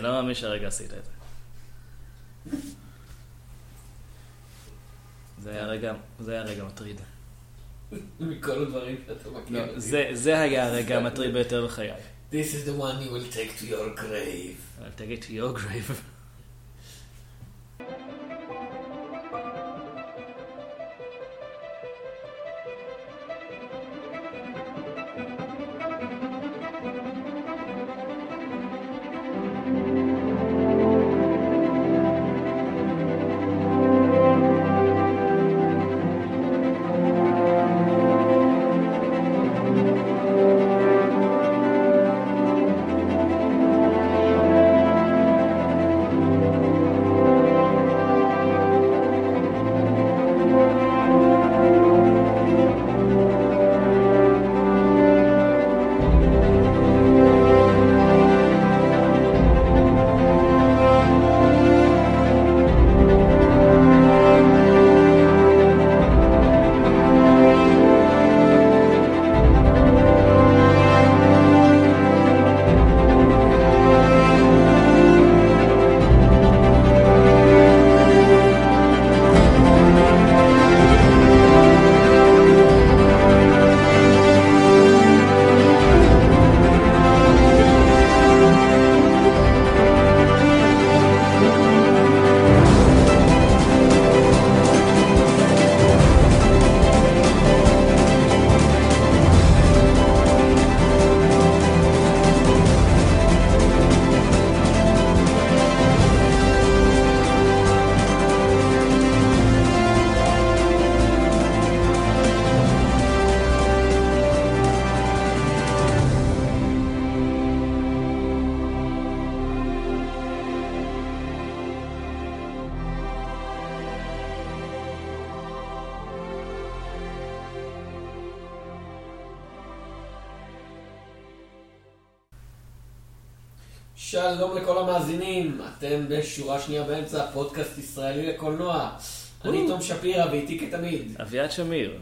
אני לא מאמין שהרגע עשית את זה. זה היה רגע, זה היה רגע מטריד. מכל הדברים שאתה מכיר. לא, זה, זה היה הרגע המטריד ביותר בחיי. This is the one you will take to your grave. I'll take it to your grave. בשורה שנייה באמצע, פודקאסט ישראלי לקולנוע. אני תום שפירא ואיתי כתמיד. אביעד שמיר.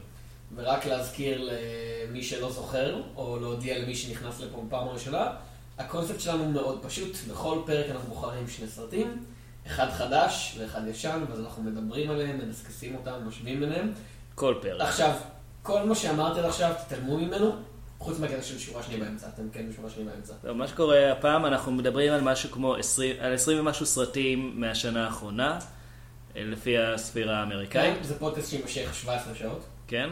ורק להזכיר למי שלא זוכר, או להודיע למי שנכנס לפה בפעם הראשונה, הקונספט שלנו מאוד פשוט, בכל פרק אנחנו בוחרים שני סרטים, אחד חדש ואחד ישן, ואז אנחנו מדברים עליהם, מנסקסים אותם, משווים ביניהם. כל פרק. עכשיו, כל מה שאמרתי עד עכשיו, תתעלמו ממנו, חוץ מהקטע של שורה שנייה באמצע, אתם כן בשורה שנייה באמצע. טוב, מה שקורה הפעם, אנחנו מדברים על משהו כמו 20, על 20 ומשהו סרטים מהשנה האחרונה, אה, לפי הספירה האמריקאית, כן, זה פודקאסט שיימשך 17 שעות. כן?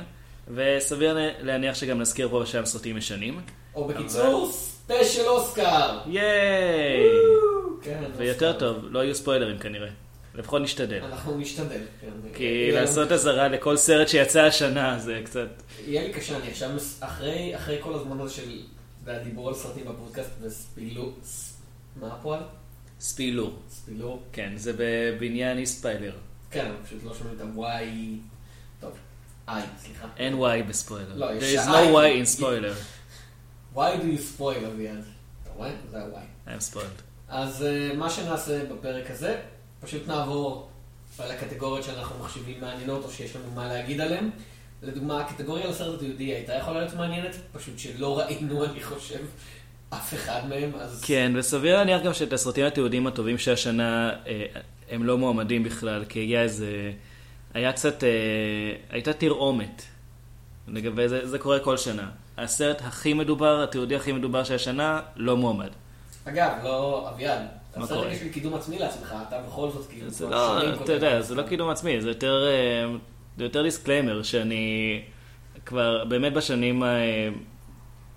וסביר להניח שגם נזכיר פה ושם סרטים ישנים. או בקיצור, ספיישל אוסקר. ייי! כן, ויותר אוסקר. טוב, לא יהיו ספוילרים כנראה. לפחות נשתדל. אנחנו נשתדל. כן. כי לעשות אזהרה לכל סרט שיצא השנה זה קצת... יהיה לי קשה, אני עכשיו, אחרי אחרי כל הזמן הזה של אתה יודע, דיבור על סרטים בפודקאסט וספילו, מה הפועל? ספילור. ספילו? כן, זה בבניין איספיילר. כן, פשוט לא שומעים את ה-Y, טוב, I, סליחה. אין Y בספוילר. לא, יש There is no Y in spoiler. Why do you spoil אביעד? אתה רואה? זה ה-Y. I'm spoiled. אז אה, מה שנעשה בפרק הזה, פשוט נעבור על הקטגוריות שאנחנו מחשיבים מעניינות או שיש לנו מה להגיד עליהן. לדוגמה, הקטגוריה על הסרט התיעודי הייתה יכולה להיות מעניינת, פשוט שלא ראינו, אני חושב, אף אחד מהם, אז... כן, וסביר להניח גם שאת הסרטים התיעודיים הטובים של השנה אה, הם לא מועמדים בכלל, כי היה איזה... היה קצת... אה, הייתה תרעומת. לגבי זה, זה קורה כל שנה. הסרט הכי מדובר, התיעודי הכי מדובר של השנה, לא מועמד. אגב, לא, אביעד, תעשה קורה? רגע של קידום עצמי לעצמך, אתה בכל זאת כאילו... זה לא, אתה יודע, זה לא. קידום עצמי, זה יותר, אה, זה יותר דיסקליימר, שאני כבר באמת בשנים, אה,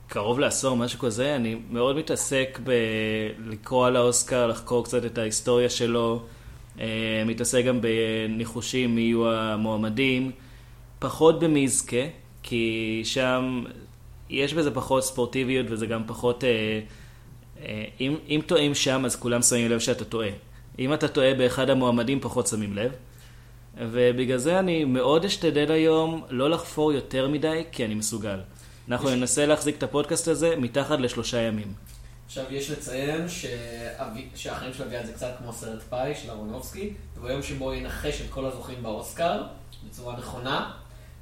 קרוב לעשור, משהו כזה, אני מאוד מתעסק בלקרוא על האוסקר, לחקור קצת את ההיסטוריה שלו, אה, מתעסק גם בניחושים מי יהיו המועמדים, פחות במי יזכה, כי שם יש בזה פחות ספורטיביות וזה גם פחות... אה, אם, אם טועים שם, אז כולם שמים לב שאתה טועה. אם אתה טועה באחד המועמדים, פחות שמים לב. ובגלל זה אני מאוד אשתדל היום לא לחפור יותר מדי, כי אני מסוגל. אנחנו יש- ננסה להחזיק את הפודקאסט הזה מתחת לשלושה ימים. עכשיו, יש לציין שאבי- שהחיים של אביעד זה קצת כמו סרט פאי של אהרונובסקי, וביום שבו ינחש את כל הזוכים באוסקר, בצורה נכונה,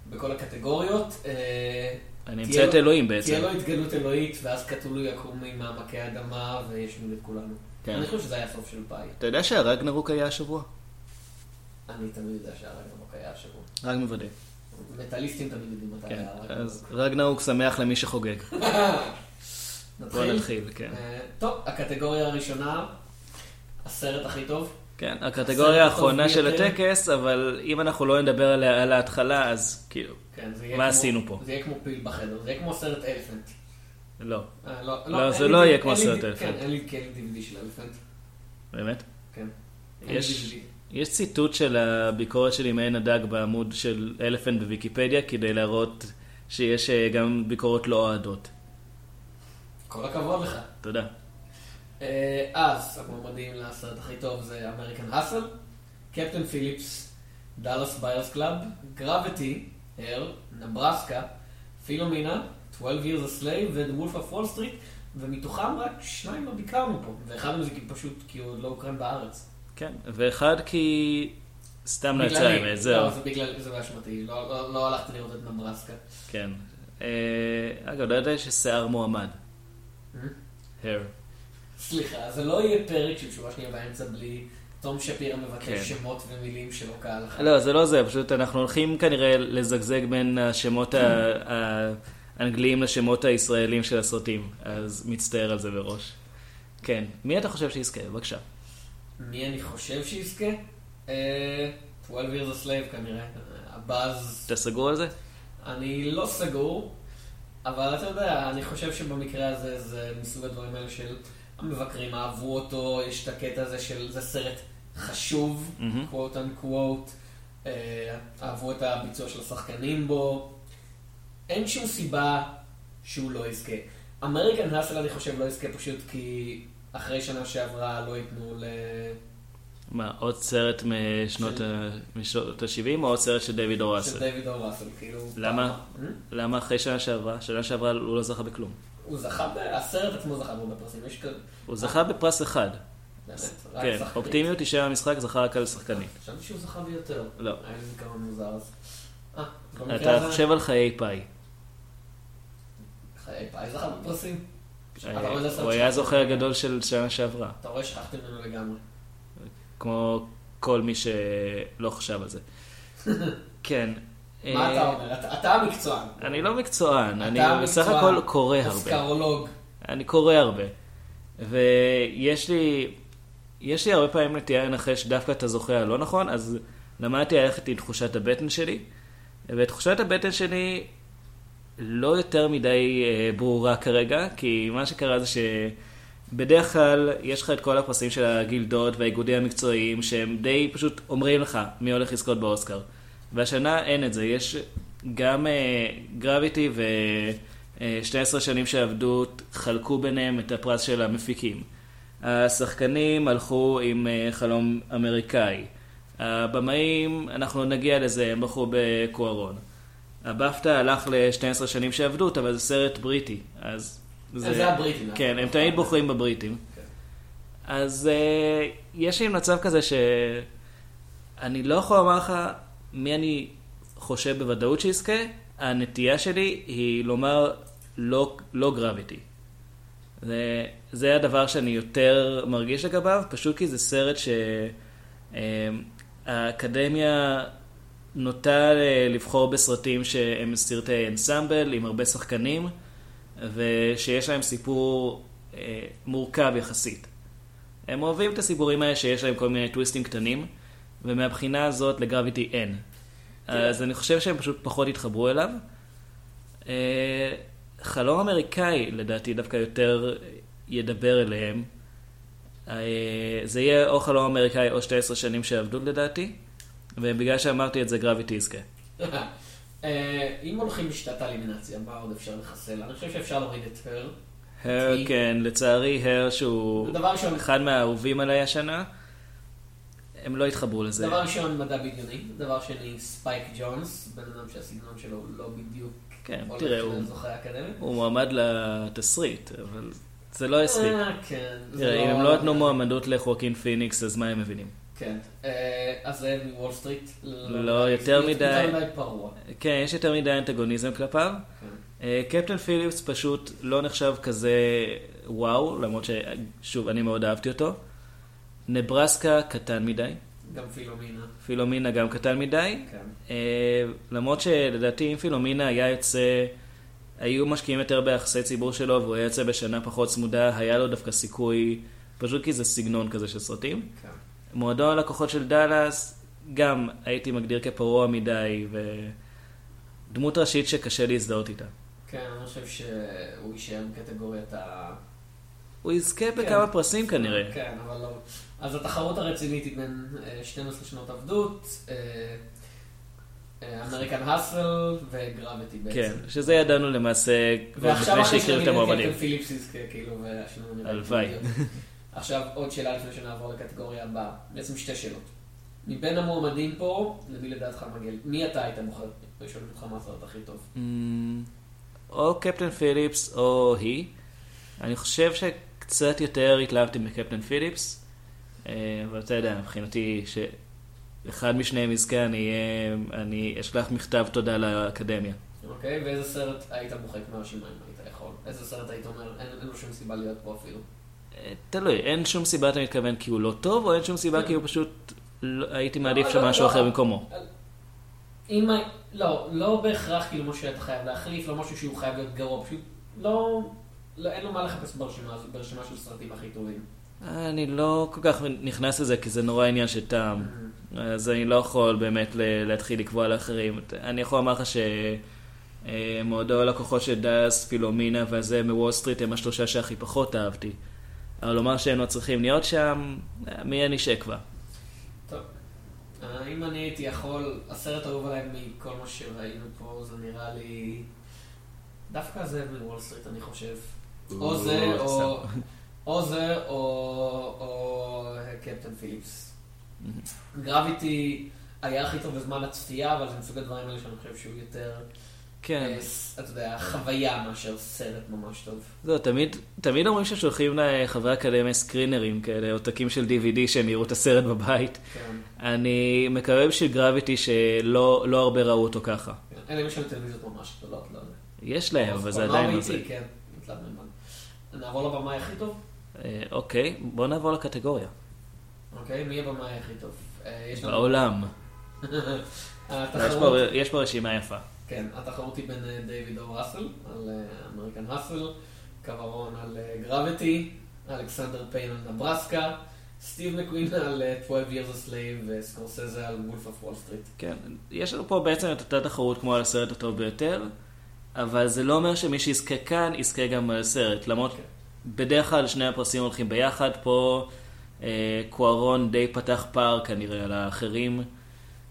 בכל הקטגוריות, אה, אני תהיה אמצא את לו- אלוהים תהיה בעצם. לו התגלות אלוהית, ואז קטולו יקום ממעמקי האדמה וישמיד את כולנו. כן. אני חושב שזה היה הסוף של פאי. אתה יודע שהרגנרוק היה השבוע? אני תמיד יודע שהרגנרוק היה השבוע. רק מוודא. מטאליסטים תמיד יודעים מתי כן, היה הרגנרוק. אז רגנרוק שמח למי שחוגג. בוא נתחיל? נתחיל, כן. אה, טוב, הקטגוריה הראשונה, הסרט הכי טוב. כן, הקטגוריה האחרונה של. הטקס, אבל אם אנחנו לא נדבר עליה על ההתחלה, אז כאילו, כן, זה יהיה מה כמו- עשינו פה? זה יהיה כמו פיל בחדר, זה יהיה כמו סרט אלפנט. לא. אה, לא, אין זה לי- לא יהיה כמו סרט כן, אלפנט. אין לי כן DVD של אלפנט. באמת? כן. יש. יש ציטוט של הביקורת שלי מעין הדג בעמוד של אלפנט בוויקיפדיה, כדי להראות שיש אה, גם ביקורות לא אוהדות. כל הכבוד לך. תודה. אה, אז המועמדים לסרט הכי טוב זה American Hustle, Captain Phillips, Dallas Buyers Club, Gravity, Her, נברסקה, פילומינה, 12 years a slave ו-The Wolf of Wall Street, ומתוכם רק שניים לא ביקרנו פה, ואחד מהם זה כי פשוט כי הוא עוד לא הוקרן בארץ. כן, ואחד כי סתם נעצה בגללי. האמת, זהו. לא, זה בגלל, זה באשמתי, לא- לא לא הלכתי לראות את נברסקה. כן. אה, אגב, לא יודע ששיער מועמד. אה? הר. סליחה, זה לא יהיה פרק של תשובה שנייה באמצע בלי תום שפירא כן. מבקש שמות ומילים שלא קהל אחר. לא, זה לא זה, פשוט אנחנו הולכים כנראה לזגזג בין השמות ה- האנגליים לשמות הישראלים של הסרטים, אז מצטער על זה מראש. כן, מי אתה חושב שיזכה? בבקשה. מי אני חושב שיזכה? אה, 12 years a slave כנראה. הבאז, אתה סגור על זה? אני לא סגור, אבל אתה יודע, אני חושב שבמקרה הזה זה מסוג הדברים האלה של המבקרים אהבו אותו, יש את הקטע הזה של זה סרט חשוב, quote unquote, אה, אהבו את הביצוע של השחקנים בו, אין שום סיבה שהוא לא יזכה. אמריקן האסל אני חושב לא יזכה פשוט כי אחרי שנה שעברה לא ייתנו ל... מה, עוד סרט משנות של- משנות ה-70 או עוד סרט של דיוויד או של ראסל? דיוויד אור ראסל, כאילו... למה? למה אחרי שנה שעברה? שנה שעברה הוא לא זכה בכלום. הוא זכה, הסרט עצמו זכה בו בפרסים, יש כזה... הוא זכה בפרס אחד. כן. אופטימיות היא שם המשחק זכה רק על שחקנית. חשבתי שהוא זכה ביותר. לא. היה לי כמה מוזר אז. אה, אתה חושב על חיי פאי. חיי פאי זכה בפרסים. אה, הוא היה ממנו. הגדול של שנה שעברה. אתה רואה, שכחתי ממנו לגמרי. כמו כל מי שלא חשב על זה. כן. מה אה, אתה אומר? אתה- המקצוען. אני לא מקצוען, אני בסך הכל קורא הרבה. אוסקרולוג. אני קורא הרבה. ויש לי, יש לי הרבה פעמים נטייה לנחש דווקא את הזוכה הלא נכון, אז למדתי ללכת עם תחושת הבטן שלי, ותחושת הבטן שלי לא יותר מדי אה, ברורה כרגע, כי מה שקרה זה שבדרך כלל יש לך את כל הפרסים של הגילדות והאיגודים המקצועיים, שהם די פשוט אומרים לך מי הולך לזכות באוסקר. והשנה אין את זה, יש גם גרביטי ו-12 שנים שעבדו, חלקו ביניהם את הפרס של המפיקים. השחקנים הלכו עם אה, חלום אמריקאי. הבמאים, אנחנו נגיע לזה, הם בחרו בקוארון. הבפטה הלך ל-12 שנים שעבדות, אבל זה סרט בריטי, אז... זה הבריטים. כן, הם נכון. תמיד בוחרים בבריטים. כן. אז uh, יש לי מצב כזה שאני לא יכול לומר לך מי אני חושב בוודאות שיזכה, הנטייה שלי היא לומר לא, לא גרביטי. זה, זה הדבר שאני יותר מרגיש לגביו, פשוט כי זה סרט שהאקדמיה נוטה אה, לבחור בסרטים שהם סרטי אנסמבל עם הרבה שחקנים, ושיש להם סיפור אה, מורכב יחסית. הם אוהבים את הסיפורים האלה שיש להם כל מיני טוויסטים קטנים, ומהבחינה הזאת לגרביטי אין. אז אני חושב שהם פשוט פחות התחברו אליו. אה, חלום אמריקאי, לדעתי, דווקא יותר ידבר אליהם. אה, זה יהיה או חלום אמריקאי או 12 שנים שעבדו לדעתי, ובגלל שאמרתי את זה, גרביטי יזכה. אה, אם הולכים בשיטת האלימינציה, מה עוד אפשר לחסל? אני חושב שאפשר להוריד את הר. הר, כן, לצערי, הר שהוא אחד מהאהובים עליי השנה, הם לא התחברו לזה. דבר ראשון, מדע בדיוני. דבר שני, ספייק ג'ונס, בן אדם שהסגנון שלו לא בדיוק כן, תראה, הוא-. הוא מועמד לתסריט, אבל זה לא. אה, כן. זה תראה, אם הם לא נתנו מועמדות לחואקין פיניקס, אז מה הם מבינים? כן. אה, אז הזאב מוול סטריט. לא, יותר מדי. כן, יש יותר מדי אנטגוניזם כלפיו. כן. אה, Captain Phillips פשוט לא נחשב כזה וואו, למרות ששוב, אני מאוד אהבתי אותו. נברסקה קטן מדי. גם פילומינה. פילומינה גם קטן מדי. כן. אה, למרות שלדעתי אם פילומינה היה יוצא, היו משקיעים יותר ביחסי ציבור שלו והוא היה יוצא בשנה פחות צמודה, היה לו דווקא סיכוי, פשוט כי זה סגנון כזה של סרטים. כן. מועדון הלקוחות של דאלאס, גם הייתי מגדיר כפרוע מדי, ודמות ראשית שקשה להזדהות איתה. כן, אני חושב שהוא יישאר בקטגוריית ה... הוא יזכה כן. בכמה פרסים כנראה. כן, אבל לא. אז התחרות הרצינית היא בין אה, 12 שנות עבדות, אמריקן האסל וגרביטי בעצם. כן, שזה ידענו למעשה כבר ועכשיו לפני אחרי שהכירו את שנגיד המועמדים. קפטן פיליפס יזכה, כאילו, והשינוי נראה... הלוואי. הגיוני. עכשיו עוד שאלה לפני שנעבור לקטגוריה הבאה. בעצם שתי שאלות. מבין המועמדים פה, למי לדעתך מגיע? מי אתה היית מוכר? שואלים אותך מה הסרט הכי טוב. אמ, או קפטן פיליפס או היא. אני חושב שקצת יותר התלהבתי מקפטן פיליפס, אה, אבל אתה יודע, מבחינתי שאחד משניהם יזכה, אני אני אשלח מכתב תודה לאקדמיה. אוקיי? ואיזה סרט היית מוחק מהרשימה אם היית יכול? איזה סרט היית אומר, אין אין לו שום סיבה להיות פה אפילו. אה, תלוי, אין שום סיבה אתה מתכוון כי הוא לא טוב, או אין שום סיבה כי הוא פשוט, לא- הייתי מעדיף לא, שם לא, משהו לא. אחר במקומו. אם... לא, לא בהכרח כאילו משהו שאתה חייב להחליף, לא משהו שהוא חייב להיות גרוע, פשוט לא... אין לו מה לחפש ברשימה של הסרטים הכי טובים. אני לא כל כך נכנס לזה, כי זה נורא עניין של טעם. אז אני לא יכול באמת להתחיל לקבוע לאחרים. אני יכול לומר לך שמועדו הלקוחות של דאס, פילומינה והזה מוול סטריט הם השלושה שהכי פחות אהבתי. אבל לומר שהם לא צריכים להיות שם, אה, מי אני שאקבע. טוב. אה, אם אני הייתי יכול, הסרט האהוב עליי מכל מה שראינו פה, זה נראה לי... דווקא הזאב מוול סטריט, אני חושב. או זה, או... או זה, או... או Captain Phillips. Gravity היה הכי טוב בזמן הצפייה, אבל זה מסוג הדברים האלה שאני חושב שהוא יותר, כן. אה, אתה יודע, חוויה מאשר סרט ממש טוב. זהו, תמיד, תמיד אומרים ששולחים לחברי אקדמיה סקרינרים כאלה, עותקים של DVD שהם יראו את הסרט בבית. כן. אני מקווה בשביל Gravity שלא לא הרבה ראו אותו ככה. כן. אם יש להם טלוויזיות ממש גדולות, לא יודע. יש להם, אבל זה עדיין לא זה. כן, תלת מימד. נעבור לבמאי הכי טוב? אה, אוקיי, בוא נעבור לקטגוריה. אוקיי, מי הבמאי הכי טוב? אה. בעולם. יש פה- רשימה יפה. כן, התחרות היא בין אה, דיוויד או ראסל, על American Hustle, קוורון על Gravity, אלכסנדר פיין על נברסקה, סטיב מקווין על אה, 12 Years a Slave וסקורסזה על Wolf of Wall Street. כן, יש לנו פה בעצם את אותה תחרות כמו על הסרט הטוב ביותר, אבל זה לא אומר שמי שיזכה כאן, יזכה גם על הסרט. למרות, כן. בדרך כלל שני הפרסים הולכים ביחד, פה אה, קוארון די פתח פער כנראה על האחרים,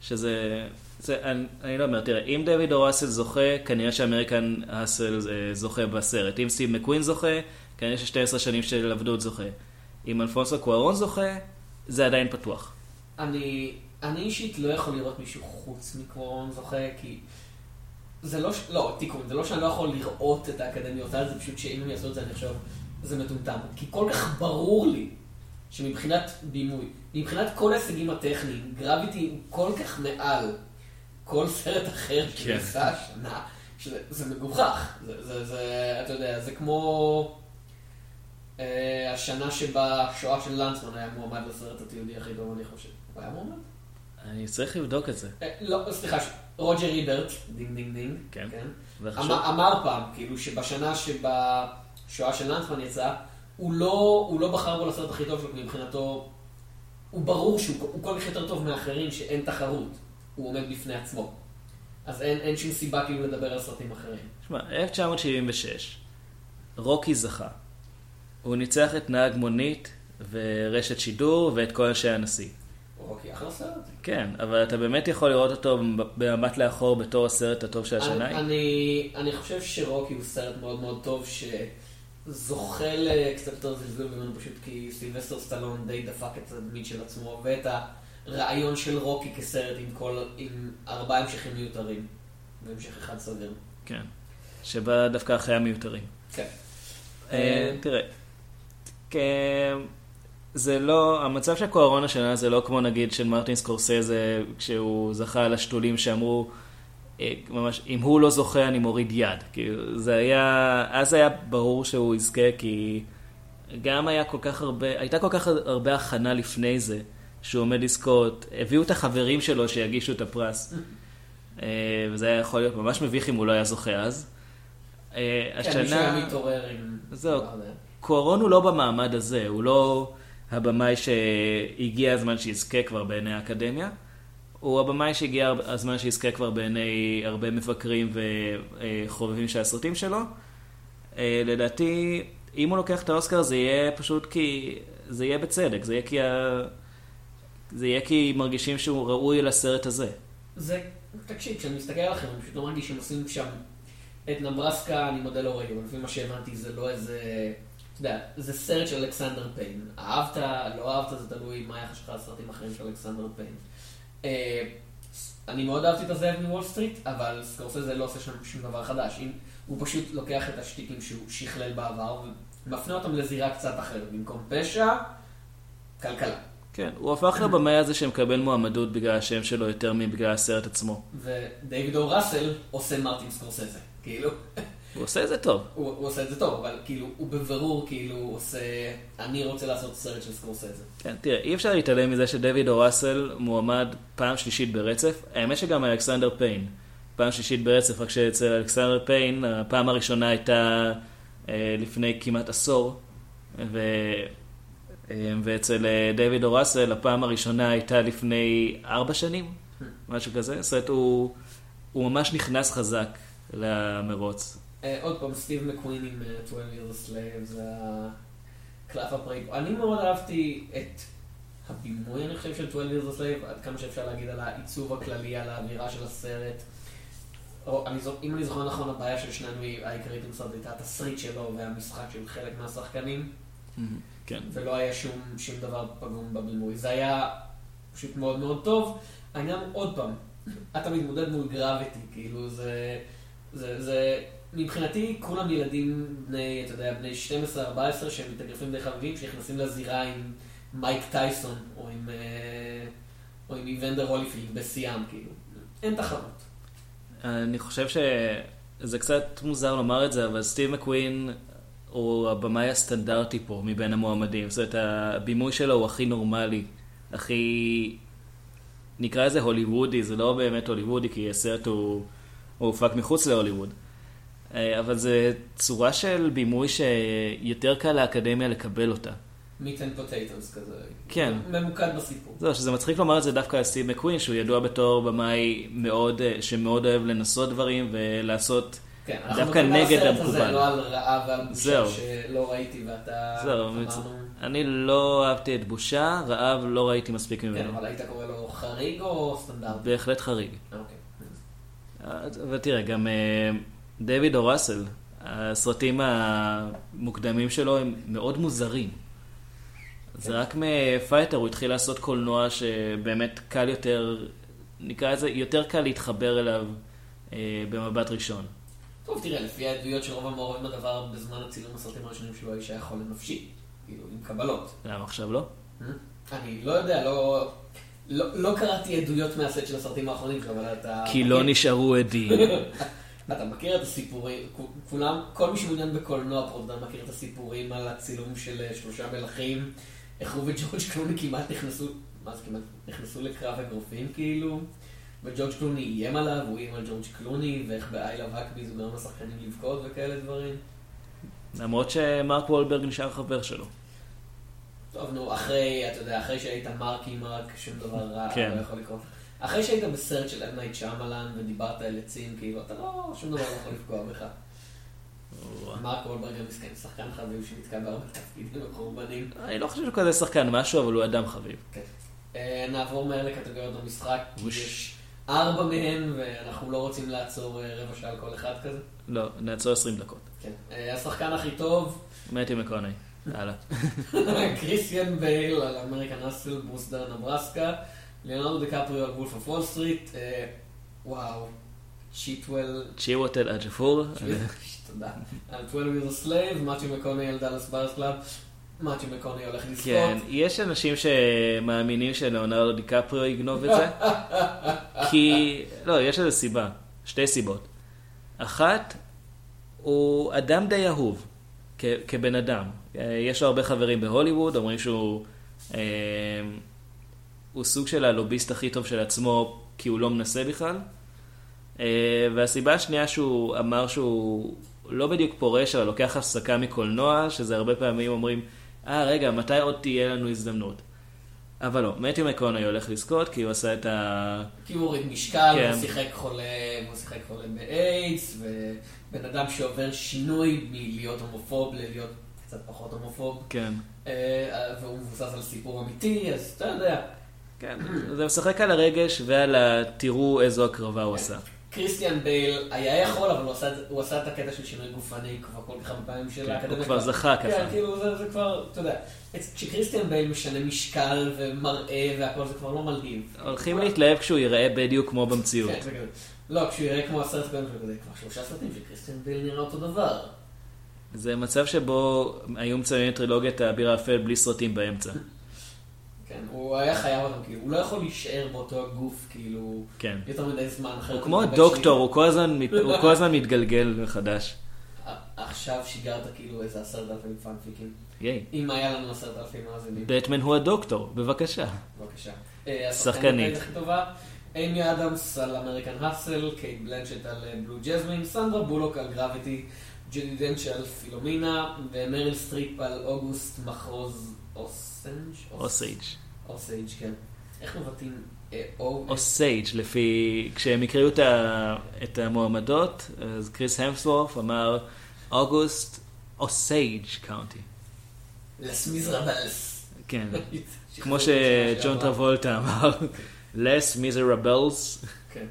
שזה... זה, אני, אני לא אומר, תראה, אם דויד או ראסל זוכה, כנראה שאמריקן האסל אה, זוכה בסרט. אם סטיב מקווין זוכה, כנראה ש-12 שנים של עבדות זוכה. אם אלפונסו קוארון זוכה, זה עדיין פתוח. אני, אני אישית לא יכול לראות מישהו חוץ מקוורון זוכה, כי זה לא. לא, תיקון, זה לא שאני לא יכול לראות את האקדמיות האלה, זה פשוט שאם הם יעשו את זה, אני חושב, זה מטומטם. כי כל כך ברור לי שמבחינת בימוי, מבחינת כל ההישגים הטכניים, גרביטי הוא כל כך מעל כל סרט אחר כן. שנעשה השנה, שזה זה מגוחך. זה, זה, זה, אתה יודע, זה כמו אה, השנה שבה שואה של לנצמן היה מועמד לסרט התיעודי הכי טוב, אני חושב. הוא היה מועמד? אני צריך לבדוק את זה. אה, לא, סליחה, ש- רוג'ר איברט, ding ding ding, כן. כן. אמר, אמר פעם, כאילו, שבשנה שבה שואה של לנצמן יצאה, הוא לא, הוא לא בחר בו לסרט הכי טוב שלו, כי מבחינתו, הוא ברור שהוא הוא כל כך יותר טוב מאחרים, שאין תחרות. הוא עומד בפני עצמו. אז אין, אין שום סיבה כאילו לדבר על סרטים אחרים. שמע, 1976, רוקי זכה. הוא ניצח את נהג מונית ורשת שידור ואת כל אנשי הנשיא. אוקיי, אחלה סרט. כן, אבל אתה באמת יכול לראות אותו במבט לאחור בתור הסרט הטוב של השנה. אני, אני, אני חושב שרוקי הוא סרט מאוד מאוד טוב, שזוכה לקצת יותר זלזול ממנו פשוט כי סילבסטר סטלון די דפק את התדמית של עצמו, ואת הרעיון של רוקי כסרט עם, כל, עם ארבעה המשכים מיותרים, והמשך אחד סביר. כן. שבא דווקא אחרי המיותרים. כן. אה, תראה, זה לא, המצב של קוארון השנה זה לא כמו נגיד של מרטין סקורסזה, כשהוא זכה על השתולים שאמרו, ממש, אם הוא לא זוכה אני מוריד יד. כאילו, זה היה, אז היה ברור שהוא יזכה כי גם היה כל כך הרבה, הייתה כל כך הרבה הכנה לפני זה, שהוא עומד לזכות. הביאו את החברים שלו שיגישו את הפרס. אה, וזה היה יכול להיות ממש מביך אם הוא לא היה זוכה אז. אה, כן, מישהו היה מתעורר עם... זהו. קוארון הוא לא במעמד הזה, הוא לא הבמאי שהגיע הזמן שיזכה כבר בעיני האקדמיה. הוא הבמאי שהגיע הזמן שיזכה כבר בעיני הרבה מבקרים וחובבים של הסרטים שלו. אה, לדעתי, אם הוא לוקח את האוסקר זה יהיה פשוט כי... זה יהיה בצדק, זה יהיה כי, ה... זה יהיה כי מרגישים שהוא ראוי לסרט הזה. זה, תקשיב, כשאני מסתכל עליכם, אני פשוט לא מרגיש שהם עושים שם את נברסקה, אני מודה לא אבל לפי מה שהבנתי זה לא איזה, אתה יודע, זה סרט של אלכסנדר פיין. אהבת, לא אהבת, זה תלוי מה היחס שלך לסרטים אחרים של אלכסנדר פיין. אה, אני מאוד אהבתי את הזאב מוול סטריט, אבל סקורסזה לא עושה שם שום דבר חדש. אם הוא פשוט לוקח את השטיקים שהוא שכלל בעבר ומפנה אותם לזירה קצת אחרת. במקום פשע, כלכלה. כן, הוא הפך לבמאי הזה שמקבל מועמדות בגלל השם שלו יותר מבגלל הסרט עצמו. ודייוויד או ראסל עושה מרטין סקורסזה. כאילו, הוא עושה את זה טוב. הוא, הוא עושה את זה טוב, אבל כאילו, הוא בבירור כאילו עושה, אני רוצה לעשות סרט של סקורסזה. כן, תראה, אי אפשר להתעלם מזה שדויד או ראסל מועמד פעם שלישית ברצף. האמת שגם אלכסנדר פיין, פעם שלישית ברצף, רק שאצל אלכסנדר פיין הפעם הראשונה הייתה אה, לפני כמעט עשור, ו... אה, ואצל אה, דויד או ראסל הפעם הראשונה הייתה לפני ארבע שנים, משהו כזה. זאת אומרת, הוא, הוא ממש נכנס חזק למרוץ. אה, עוד פעם, סטיב מקווין עם אה, 12 Years a Slave, זה הקלף הפריט. אני מאוד אהבתי את הבימוי, אני חושב, של 12 Years Slave, עד כמה שאפשר להגיד על העיצוב הכללי, על האווירה של הסרט. או, אני, אם אני זוכר נכון, הבעיה של שנינו היא העיקרית עם הסרט הייתה התסריט שלו והמשחק של חלק מהשחקנים, כן. ולא היה שום, שום דבר פגום בבימוי. זה היה פשוט מאוד מאוד טוב. העניין עוד פעם, אתה מתמודד מול גרביטי, כאילו זה, זה, זה, מבחינתי כולם ילדים בני, אתה יודע, בני 12-14 שהם מתאגרפים די חביבים, שנכנסים לזירה עם מייק טייסון, או עם, אה, או עם איבנדר הוליפילד בשיאם, כאילו. אין תחרות. אני חושב שזה קצת מוזר לומר את זה, אבל סטיב מקווין הוא הבמאי הסטנדרטי פה מבין המועמדים. זאת אומרת, הבימוי שלו הוא הכי נורמלי, הכי... נקרא לזה הוליוודי, זה לא באמת הוליוודי, כי הסרט הוא, הוא הופק מחוץ להוליווד. אה, אבל זה צורה של בימוי שיותר קל לאקדמיה לקבל אותה. meat and potatoes כזה. כן. ממוקד בסיפור. זהו, שזה מצחיק לומר את זה דווקא על סטיב מקווין, שהוא ידוע בתור במאי מאוד, אה, שמאוד אוהב לנסות דברים ולעשות כן, אנחנו דווקא מדברים על נגד הסרט הזה, המקובל. לא על רעב ועל בושה. שלא ראיתי ואתה... זהו, אמרנו... מצ- אני לא אהבתי את בושה, רעב לא ראיתי מספיק כן, ממנו. אבל היית קורא לו חריג או סטנדרטי? בהחלט חריג. אוקיי. אבל תראה, גם אה, דויד או ראסל, הסרטים המוקדמים שלו הם מאוד מוזרים. זה רק מפייטר, הוא התחיל לעשות קולנוע שבאמת קל יותר, נקרא לזה, יותר קל להתחבר אליו אה, במבט ראשון. טוב, תראה, לפי העדויות של רוב המעורבים בדבר בזמן הצילום הסרטים הראשונים שלו, האיש היה חולה נפשי. כאילו, עם קבלות. למה עכשיו לא? אני לא יודע, לא... לא, לא קראתי עדויות מהסט של הסרטים האחרונים שלו, אבל אתה... כי לא נשארו עדים. אתה מכיר את הסיפורים, כולם, כל מי שמעוניין בקולנוע אתה מכיר את הסיפורים על הצילום של אה, שלושה מלכים, איך הוא וג'ורג' קלוני כמעט נכנסו, מה זה כמעט, נכנסו לקרב אגרופים כאילו, וג'ורג' קלוני איים עליו, הוא איים על ג'ורג' קלוני, ואיך ב-I Love Hackbees הוא גרם לשחקנים לבכות וכאלה דברים. למרות שמרק וולברג נשאר חבר שלו. טוב, נו, אחרי, אתה יודע, אחרי שהיית מרקי מרק, שום דבר רע כן. לא יכול לקרות. אחרי שהיית בסרט של אמנייט שמלן ודיברת על עצים, כאילו, אתה לא, שום דבר לא יכול לפגוע בך. מרק וולברג המסכן, שחקן חביב שנתקע בהרבה תפקידים מחורבנים. אני לא חושב שהוא כזה שחקן משהו, אבל הוא אדם חביב. כן. אה, נעבור מהר לקטגוריות במשחק. ווש. יש ארבע מהן, ואנחנו לא רוצים לעצור אה, רבע שעה על כל אחד כזה. לא, נעצור 20 דקות. כן. אה, השחקן הכי טוב, מתי מקוני. הלאה. קריסטיאן בייל על American Hustle, ברוס דרן נברסקה, ליאונרדו דקפריו על Wolf of Wall Street, אה, וואו, צ'יטוול, צ'יווטל אג'פור. תודה, על 12 years a slave, מת'יו מקונוהיי על Dallas Buyers Club, מת'יו מקונוהיי הולך לזכות. כן, יש אנשים שמאמינים שלאונרדו דיקפריו יגנוב את זה, כי, לא, יש לזה סיבה, שתי סיבות. אחת, הוא אדם די אהוב, כ- כבן אדם. אה, יש לו הרבה חברים בהוליווד, אומרים שהוא אה, הוא סוג של הלוביסט הכי טוב של עצמו, כי הוא לא מנסה בכלל. אה, והסיבה השנייה שהוא אמר שהוא לא בדיוק פורש, אבל לוקח הפסקה מקולנוע, שזה הרבה פעמים אומרים, אה, רגע, מתי עוד תהיה לנו הזדמנות? אבל לא, מתיו מקונאי הולך לזכות, כי הוא עשה את ה... כי הוא הוריד משקל, כן. הוא שיחק חולה, הוא שיחק חולה באיידס, ובן אדם שעובר שינוי מלהיות הומופוב ללהיות קצת פחות הומופוב, כן. אה, והוא מבוסס על סיפור אמיתי, אז אתה יודע. כן, זה משחק על הרגש ועל ה... תראו איזו הקרבה הוא עשה. קריסטיאן בייל היה יכול, אבל הוא עשה, הוא עשה את הקטע של שינוי גופני כבר כל כך הרבה פעמים של כן, האקדמיה. הוא כבר זכה ככה. כן, כאילו זה, זה כבר, אתה יודע, כשקריסטיאן בייל משנה משקל ומראה והכל, זה כבר לא מלהיב. הולכים להתלהב כשהוא ייראה בדיוק כמו במציאות. כן, זה כזה. לא, כשהוא יראה כמו הסרט שלו, זה כבר שלושה סרטים שקריסטיאן בייל נראה אותו דבר. זה מצב שבו היו מציינים את טרילוגיית האביר האפל בלי סרטים באמצע. כן, הוא היה חייב אותם, כאילו, הוא לא יכול להישאר באותו הגוף, כאילו, כן. יותר מדי זמן. אחרת הוא כמו דוקטור. הוא כל הזמן הוא כל הזמן מתגלגל מחדש. עכשיו שיגרת כאילו איזה עשרת אלפים פאנפיקים. ייי. אם היה לנו עשרת אלפים מאזינים. בטמן הוא הדוקטור, בבקשה. בבקשה. אה, שחקנית. השחקנית הכי טובה, אימי אדמס על American Hustle, קייט בלנצ'ט על Blue Jasmine, סנדרה בולוק על Gravity, ג'ודי דנץ' על פילומינה, ומריל סטריפ על אוגוסט מחוז אוסנג'? אוסייג'. אוסייג', כן. איך מבטאים? אה, או... אוסייג', לפי... כשהם הקריאו את המועמדות, אז קריס המסוורת' אמר August Osage County. Les Misérables. כן. כמו שג'ון טרבולטה אמר, less miserables. כן.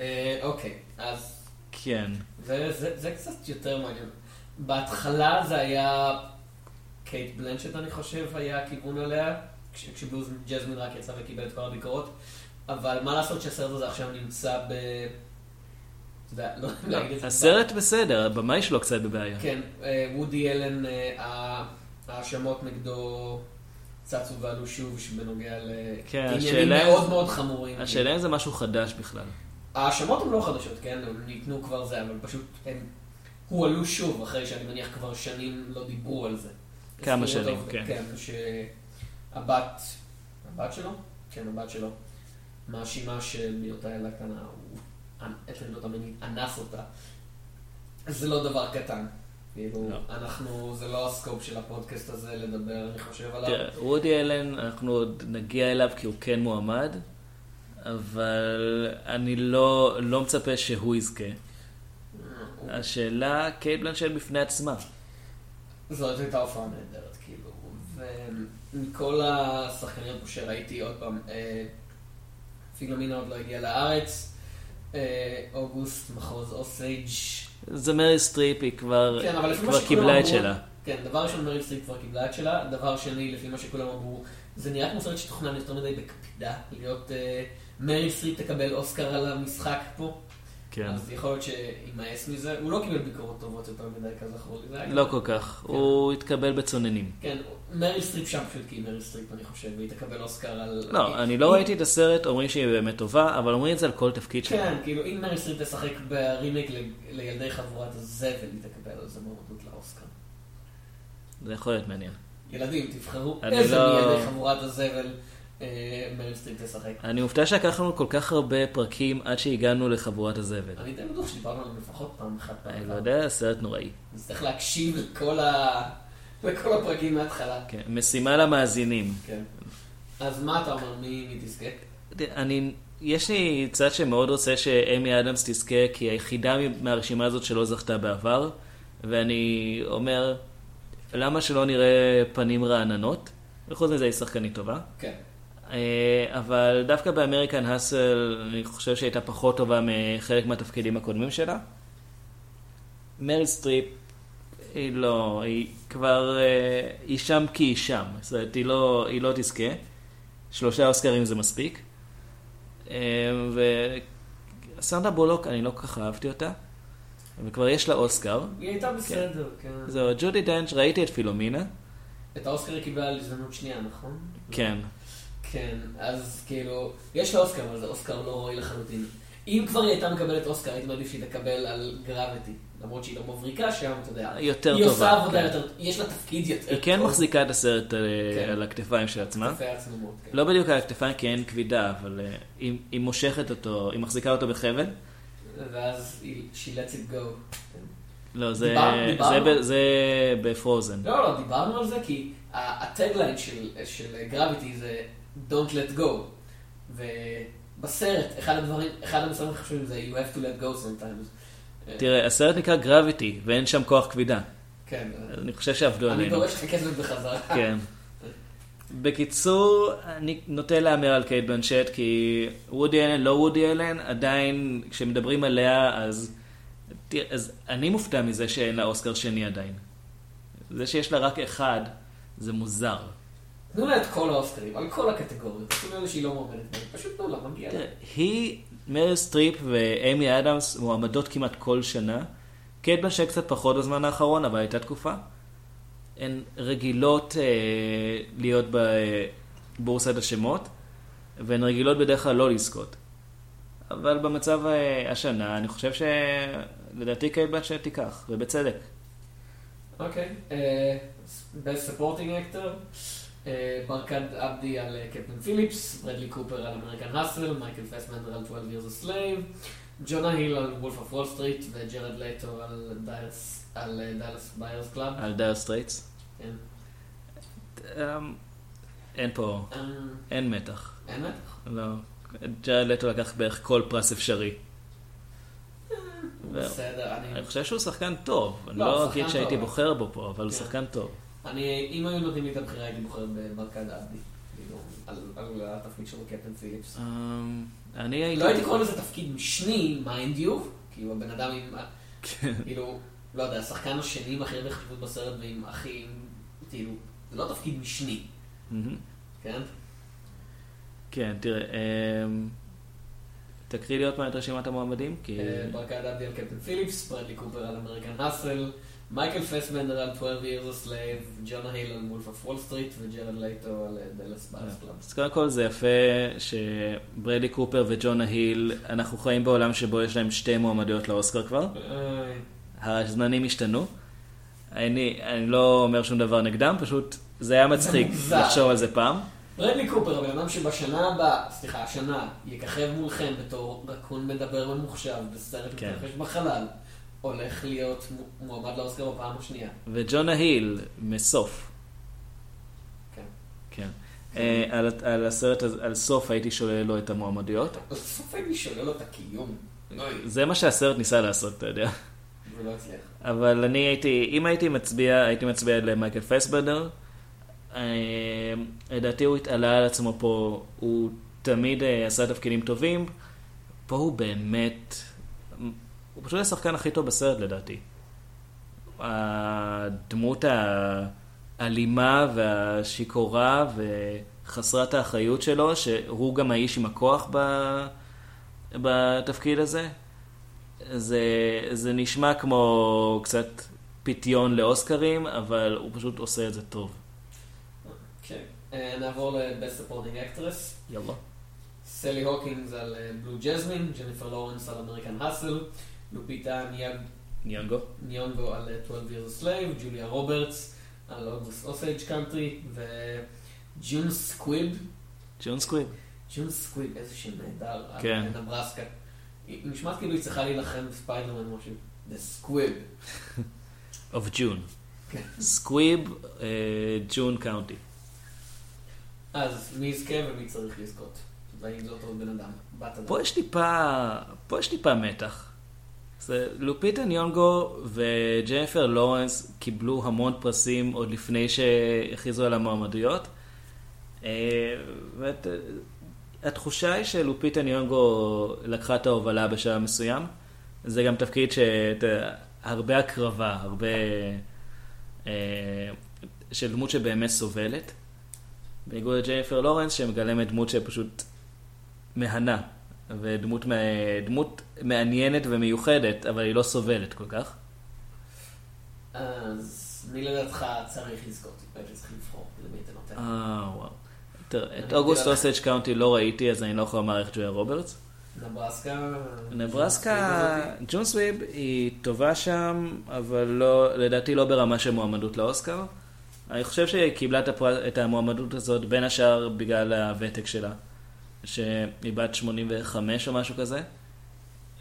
אה, אוקיי, אז כן. זה, קצת יותר מעניין. בהתחלה זה היה קייט בלנצ'ט, אני חושב, היה הכיוון עליה, כש- כש Blue Jasmine רק יצא וקיבל את כל הביקורות, אבל מה לעשות שהסרט הזה עכשיו נמצא ב... לא זה. הסרט בסדר, הבמאי שלו קצת בבעיה. כן, אה, וודי אלן, אה, ההאשמות נגדו צצו ועלו שוב בנוגע כן, לעניינים מאוד מאוד חמורים. השאלה אם זה משהו חדש בכלל. ההאשמות הן לא חדשות, כן? הם ניתנו כבר זה, אבל פשוט הם הועלו שוב, אחרי שאני מניח כבר שנים לא דיברו על זה. כמה שנים, כן. כן, שהבת, הבת שלו? כן, הבת שלו, מאשימה שבהיותה ילדה קטנה, הוא את הילדות המינית אנס אותה. זה לא דבר קטן. כאילו, לא. אנחנו, זה לא הסקופ של הפודקאסט הזה לדבר, אני חושב עליו. תראה, וודי אלן, אנחנו עוד נגיע אליו כי הוא כן מועמד, אבל אני לא, לא מצפה שהוא יזכה. הוא- השאלה, קייט בלנשל בפני עצמה. זאת הייתה הופעה נהדרת, כאילו. ומכל השחקניות פה שראיתי, עוד פעם, אה, פילומינה עוד לא הגיעה לארץ, אה, אוגוסט, מחוז אוסייג'. זה מריל סטריפ, היא כבר, כן, אבל כבר קיבלה את שלה. כן, דבר ראשון, מריל סטריפ כבר קיבלה את שלה. דבר שני, לפי מה שכולם אמרו, זה נראה כמו סרט שתוכנן יותר מדי בקפידה, להיות... אה, מריל סטריפ תקבל אוסקר על המשחק פה. כן. אז יכול להיות שימאס מזה. הוא לא קיבל ביקורות טובות יותר מדי, כזכור לי. לא כל כך, הוא התקבל בצוננין. כן, מריל סטריפ שם פשוט כי היא מריל סטריפ, אני חושב, והיא תקבל אוסקר על... לא, אני לא ראיתי את הסרט, אומרים שהיא באמת טובה, אבל אומרים את זה על כל תפקיד שלה. כן, כאילו, אם מריל סטריפ תשחק ברימייק לילדי חבורת הזבל, היא תקבל על זה מועמדות לאוסקר. זה יכול להיות מעניין. ילדים, תבחרו איזה לא- מילדי חבורת הזבל אה, מריל סטריפ תשחק. אני מופתע שלקח לנו כל כך הרבה פרקים עד שהגענו לחבורת הזבל. אני די בטוח שדיברנו עליהם לפחות פעם אחת. אני לא. יודע, סרט נוראי. נצטרך להקשיב לכל ה- לכל הפרקים מההתחלה. כן, משימה למאזינים. כן. אז מה אתה אומר, מי מי תזכה? אני, יש לי צד שמאוד רוצה שאמי אדמס תזכה, כי היא היחידה מהרשימה הזאת שלא זכתה בעבר, ואני אומר, למה שלא נראה פנים רעננות? וחוץ מזה היא שחקנית טובה. כן. אה, אבל דווקא באמריקן האסל אני חושב שהיא הייתה פחות טובה מחלק מהתפקידים הקודמים שלה. מריל סטריפ היא לא, היא כבר, אה, היא שם כי היא שם, זאת אומרת היא לא, היא לא תזכה. שלושה אוסקרים זה מספיק. אה, וסנדרה בולוק, אני לא כל כך אהבתי אותה. וכבר יש לה אוסקר. היא הייתה בסדר, כן. זהו, ג'ודי דנץ', ראיתי את פילומינה. את האוסקר היא קיבלה על הזדמנות שנייה, נכון? כן. כן, אז כאילו, יש לה אוסקר, אבל זה אוסקר לא ראוי לחלוטין. אם כבר היא הייתה מקבלת אוסקר, הייתי מעדיף שהיא תקבל על גרביטי. למרות שהיא לא מבריקה שם, אתה יודע. יותר היא טובה, עושה עבודה כן. יותר, יש לה תפקיד יותר היא כן טוב. מחזיקה את הסרט אה, כן. על הכתפיים של עצמה. יפה עצמות, כן. לא בדיוק על הכתפיים כי אין כבידה, אבל אה, היא היא מושכת אותו, היא מחזיקה אותו בחבל. ואז היא- she lets it go. לא, זה דיבר- זה דיברנו. ב- זה בפרוזן. לא, לא, דיברנו על זה כי הטגליין של, של גרביטי זה Don't let go. ובסרט, אחד הדברים, אחד המסרים החשובים זה You have to let go sometimes. תראה, הסרט נקרא גרביטי, ואין שם כוח כבידה. כן, אז אני חושב שעבדו אני עלינו. דורש לך כסף בחזרה. כן. בקיצור, אני נוטה להמר על קייט בנשט, כי וודי אלן, לא וודי אלן, עדיין, כשמדברים עליה, אז, תראה, אז אני מופתע מזה שאין לה אוסקר שני עדיין. זה שיש לה רק אחד, זה מוזר. תנו לה את כל האוסקרים, על כל הקטגוריות, אפילו אלה שהיא לא מועמדת פשוט תנו לה, מגיע לה. היא, מריל סטריפ ואיימי אדמס מועמדות כמעט כל שנה. קייט בלנשט קצת פחות בזמן האחרון, אבל הייתה תקופה. הן רגילות אה, להיות בבורסת השמות, והן רגילות בדרך כלל לא לזכות. אבל במצב אה, השנה, אני חושב שלדעתי קייט בלנשט תיקח, ובצדק. אוקיי, Actor, אה, ברקד עבדי על אה, Captain Phillips, ברדלי קופר על American Hustle, מייקל פסבנדר על 12 Years a Slave, ג'ונה היל על Wolf of Wall Street, וג'ארד לטו על Dallas, על Dallas Buyers Club. על Dire Straits. כן. אמ, אין פה, אה, אין מתח. אין מתח. לא. ג'רד לטו לקח בערך כל פרס אפשרי. בסדר, אני... אני חושב שהוא שחקן טוב. אני לא, לא אגיד שהייתי. בוחר בו פה, אבל הוא כן. שחקן טוב. אני, אם היו נותנים לי את הבחירה, הייתי בוחר בברקד עבדי. כאילו, על התפקיד שלו Captain Phillips. אמ, אני הייתי... לא הייתי קורא לזה תפקיד משני, mind you, כאילו הבן אדם עם, כן. כאילו, לא יודע, השחקן השני עם הכי הרבה חשיבות בסרט ועם הכי, כאילו, זה לא תפקיד משני. כן? כן, תראה, אמ, תקריא לי עוד פעם את רשימת המועמדים, כי... אה, ברקד עבדי על Captain Phillips, ברדלי קופר על American Hustle, מייקל פסבנדר על 12 Years a Slave, ג'ונה היל על Wolf of Wall Street וג'ארד לטו על דלס ביירס קלאב. אז קודם כל זה יפה שברדלי קופר וג'ונה היל, אנחנו חיים בעולם שבו יש להם שתי מועמדויות לאוסקר כבר. אה, הזמנים השתנו. אני, אני לא אומר שום דבר נגדם, פשוט זה היה מצחיק. לחשוב על זה פעם. ברדלי קופר, הבן אדם שבשנה הבאה, סליחה, השנה, יככב מולכם בתור רקון מדבר ממוחשב בסרט כן. מתרחש בחלל, הולך להיות מו- מועמד לאוסקר בפעם השנייה. וג'ונה היל מסוף. כן. כן. אה, על, על הסרט, על סוף הייתי שולל לו את המועמדויות. בסוף הייתי שולל לו את הקיום. זה מה שהסרט ניסה לעשות, אתה יודע. ולא הצליח. אבל אני הייתי, אם הייתי מצביע, הייתי מצביע למייקל פסבדר. אה, לדעתי הוא התעלה על עצמו פה, הוא תמיד אה, עשה תפקידים טובים. פה הוא באמת, הוא פשוט השחקן הכי טוב בסרט לדעתי. הדמות האלימה והשיכורה וחסרת האחריות שלו, שהוא גם האיש עם הכוח ב, בתפקיד הזה, זה, זה נשמע כמו קצת פיתיון לאוסקרים, אבל הוא פשוט עושה את זה טוב. כן. אה, נעבור ל-Best Supporting Actress. יאללה. סאלי הוקינס על Blue Jasmine, ג'ניפר לורנס על American Hustle, לופיטה ניאג- ניונגו. ניונגו על אה, 12 Years a Slave, ג'וליה רוברטס על August: Osage County, וג'ון סקוויב, ג'ון סקוויב. ג'ון סקוויב, איזה שם נהדר, כן. על נברסקה. היא נשמעת כאילו היא צריכה להילחם בספיידרמן או משהו. The Squib. of June. סקוויב, June County. אז מי יזכה ומי צריך לזכות? והאם זה אותו בן אדם. פה יש טיפה, פה יש טיפה מתח. זה, לופיטה ניונגו וג'ניפר לורנס קיבלו המון פרסים עוד לפני שהכריזו על המועמדויות. אה, ואת, התחושה היא שלופיטה ניונגו לקחה את ההובלה בשלב מסוים. זה גם תפקיד שהרבה הקרבה, הרבה... אה, של דמות שבאמת סובלת. בניגוד לג'ניפר לורנס שמגלמת דמות שפשוט מהנה, ודמות דמות מעניינת ומיוחדת, אבל היא לא סובלת כל כך. אז מי לדעתך צריך לזכות? צריך לבחור למי אתה נותן. אה, וואו. תראה, את August: Osage County לא ראיתי, אז אני לא יכול לומר איך ג'וליה רוברטס. נברסקה... נברסקה, ג'ון סקוויב היא טובה שם, אבל לא, לדעתי לא ברמה של מועמדות לאוסקר. אני חושב שהיא קיבלה. את המועמדות הזאת בין השאר בגלל הוותק שלה, שהיא בת 85 או משהו כזה.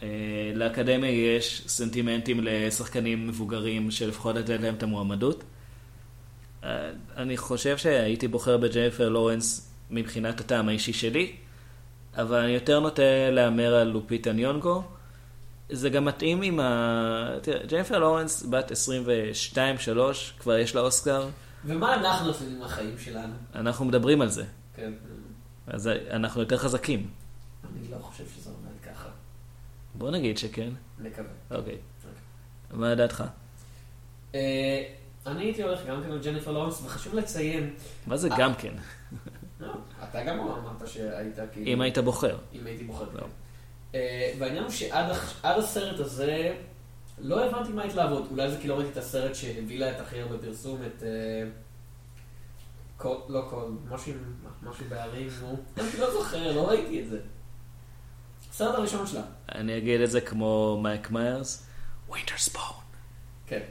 אה, לאקדמיה יש סנטימנטים לשחקנים מבוגרים שלפחות לתת להם את המועמדות. אה, אני חושב שהייתי בוחר בג'ניפר לורנס מבחינת הטעם האישי שלי, אבל אני יותר נוטה להמר על לופיטה ניונגו. זה גם מתאים עם ה... תראה, ג'ניפר לורנס בת 22-3, כבר יש לה אוסקר. ומה אנחנו עושים עם החיים שלנו? אנחנו מדברים על זה. כן. אז אנחנו יותר חזקים. אני לא חושב שזה עומד ככה. בוא נגיד שכן. נקווה. אוקיי. מה דעתך? אה, אני הייתי הולך גם כן על ג'ניפר לורנס, וחשוב לציין... מה זה אה. גם כן? לא, אתה גם אמרת שהיית כאילו... אם היית בוחר. אם הייתי בוחר. לא. כן. אה, והעניין הוא שעד הסרט הזה לא הבנתי מה ההתלהבות. אולי זה כי לא ראיתי את הסרט שהביא לה את הכי הרבה פרסום, את... לא קול, משהו בערים, נו. אני לא זוכר, לא ראיתי את זה. הסרט הראשון שלה. אני אגיד את זה כמו מייק מיירס. ווינטר ספון. כן.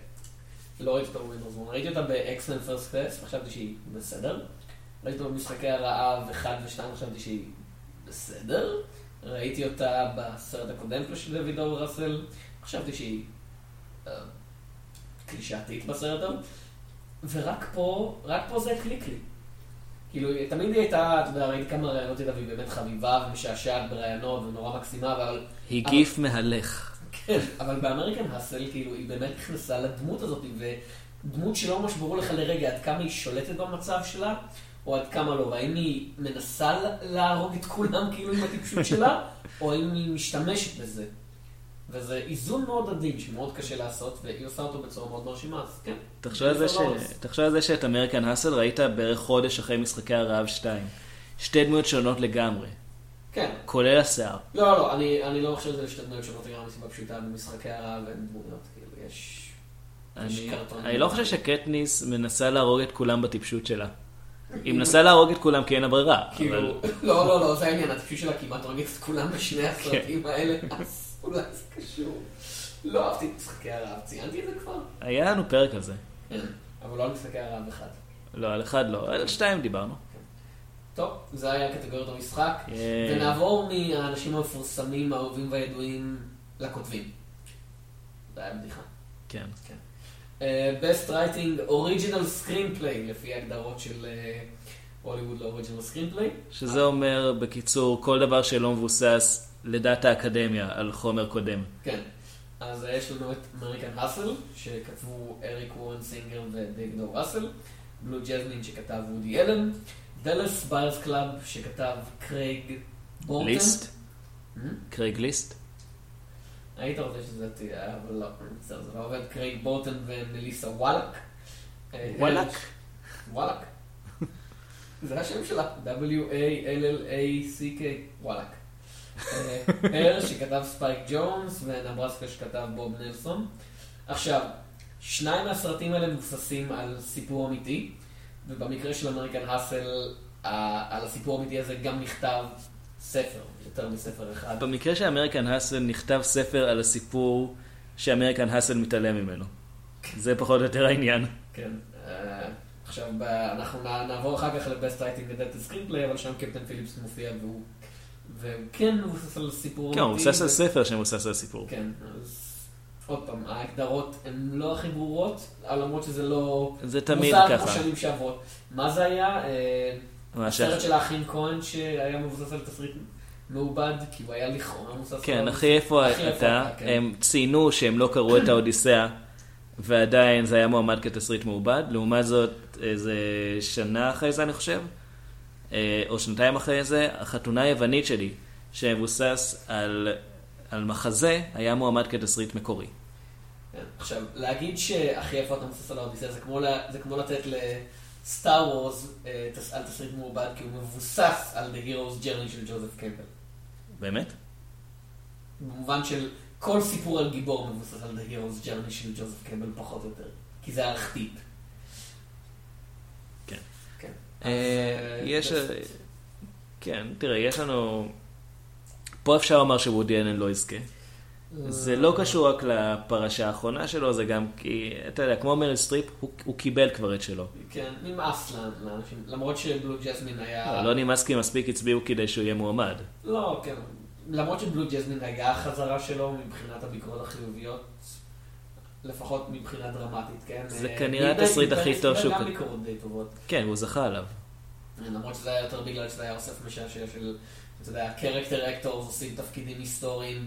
לא ראיתי אותה ב Winter's Bone, ראיתי אותה ב X-Men: First Class, וחשבתי שהיא בסדר. ראיתי אותה במשחקי הרעב 1 ו-2, חשבתי שהיא בסדר. ראיתי אותה בסרט הקודם של דיוויד או. ראסל, חשבתי שהיא אה, קלישאתית בסרט ההוא. ורק פה, רק פה זה הקליק לי. כאילו, תמיד היא הייתה, אתה יודע, ראיתי כמה ראיונות איתה, והיא באמת חביבה ומשעשעת בראיונות ונורא מקסימה, אבל היא אבל- גיף מהלך. כן, אבל באמריקן האסל, כאילו, היא באמת נכנסה לדמות הזאת, ודמות שלא ממש ברור לך לרגע עד כמה היא שולטת במצב שלה, או עד כמה לא, והאם היא מנסה להרוג את כולם כאילו עם הטיפשות שלה, או האם היא משתמשת בזה. וזה איזון מאוד עדין, שמאוד קשה לעשות, והיא עושה אותו בצורה מאוד מרשימה, אז כן. תחשוב על זה ש- ג'ניפר לורנס. תחשוב על זה שאת אמריקן האסל ראית בערך חודש אחרי משחקי הרעב 2. שתי דמויות שונות לגמרי, כן. כולל השיער. לא, לא, אני, אני לא חושב שזה שתי דמויות שונות לגמרי מסיבה פשוטה, במשחקי הרעב אין דמויות, כאילו, יש... אני, לא חושב שקטניס מנסה להרוג את כולם בטיפשות שלה. היא מנסה להרוג את כולם כי אין לה ברירה, כאילו, לא, לא, לא, זה העניין, הטיפשות שלה כמעט הורגת את כולם בשני כן. הסרטים האלה, אז אולי זה קשור. לא אהבתי את משחקי הרעב, ציינתי את זה כבר? היה לנו פרק על זה. כן. אבל לא על משחקי הרעב אחד. לא, על אחד לא, על שתיים דיברנו. טוב, זה היה קטגוריות המשחק, אה, ונעבור מהאנשים המפורסמים, האהובים והידועים, לכותבים. זה היה בדיחה. כן. Uh, best writing original screenplay, לפי ההגדרות של הוליווד ל-original screenplay. שזה אומר, בקיצור, כל דבר שלא מבוסס לדעת האקדמיה על חומר קודם. כן. אז יש לנו את American Hustle, שכתבו אריק וורן סינגר ודייוויד או. ראסל, Blue Jasmine שכתב וודי אלן, Dallas Buyers Club שכתב קרייג בורטן. List? Hmm? Craigslist? היית רוצה שזה תהיה, אבל לא, זה לא עובד. קרייג בורטן ומליסה וואלאק. אה, וואלאק? וואלאק. זה השם שלה, W-A-L-L-A-C-K, וואלאק. אה, Her שכתב ספייק ג'ונז ונברסקה שכתב בוב נלסון. עכשיו, שניים מהסרטים האלה מבוססים על סיפור אמיתי, ובמקרה של American Hustle, על הסיפור האמיתי הזה גם נכתב ספר, יותר מספר אחד. במקרה של American Hustle נכתב ספר על הסיפור ש American Hustle מתעלם ממנו. זה פחות או יותר העניין. כן. אה, עכשיו, אנחנו נע- נעבור אחר כך ל best writing adapted screenplay, אבל שם קפטן פיליפס מופיע והוא... והוא כן מבוסס על סיפור כן, הוא מבוסס על ספר שמבוסס על סיפור. כן, אז עוד פעם, ההגדרות הן לא הכי ברורות, למרות שזה לא... זה תמיד מוזר כמו ככה. שנים שעברות. מה זה היה? אה, מה הסרט ש- של האחים כהן שהיה מבוסס על תסריט מעובד, כי הוא היה לכאורה מבוסס על... כן, אחי, אח היכי אתה? כן. הם ציינו שהם לא קראו את האודיסאה, ועדיין זה היה מועמד כתסריט מעובד. לעומת זאת, איזה שנה אחרי זה, אני חושב, אה, או שנתיים אחרי זה, החתונה היוונית שלי, שמבוסס על, על מחזה, היה מועמד כתסריט מקורי. עכשיו, להגיד שהכי איפה אתה מבוסס על האודיסאה, זה כמו, זה כמו לתת לסטאר וורס אה, על תסריט מעובד, כי הוא מבוסס על The Hero's Journey של ג'וזף קמפל. באמת? במובן של כל סיפור על גיבור מבוסס על The Hero's Journey של ג'וזף קמפל, פחות או יותר. כי זה ארכטיפ. אה, יש... אה, כן, תראה, יש לנו פה אפשר לומר שוודי אלן לא יזכה. זה לא קשור רק לפרשה האחרונה שלו, זה גם כי, אתה יודע, כמו מריל סטריפ, הוא, הוא קיבל כבר את שלו. כן, נמאס לאנשים, למרות ש Blue Jasmine היה... לא, לא נמאס כי מספיק הצביעו כדי שהוא יהיה מועמד. לא, כן. למרות ש Blue Jasmine היה החזרה שלו מבחינת הביקורות החיוביות, לפחות מבחינה דרמטית, כן? זה אה, כנראה התסריט הכי טוב שהוא גם ביקורות די טובות. כן, הוא זכה עליו. למרות שזה היה יותר בגלל שזה היה אוסף משעשע של, אתה יודע, character actors עושים תפקידים היסטוריים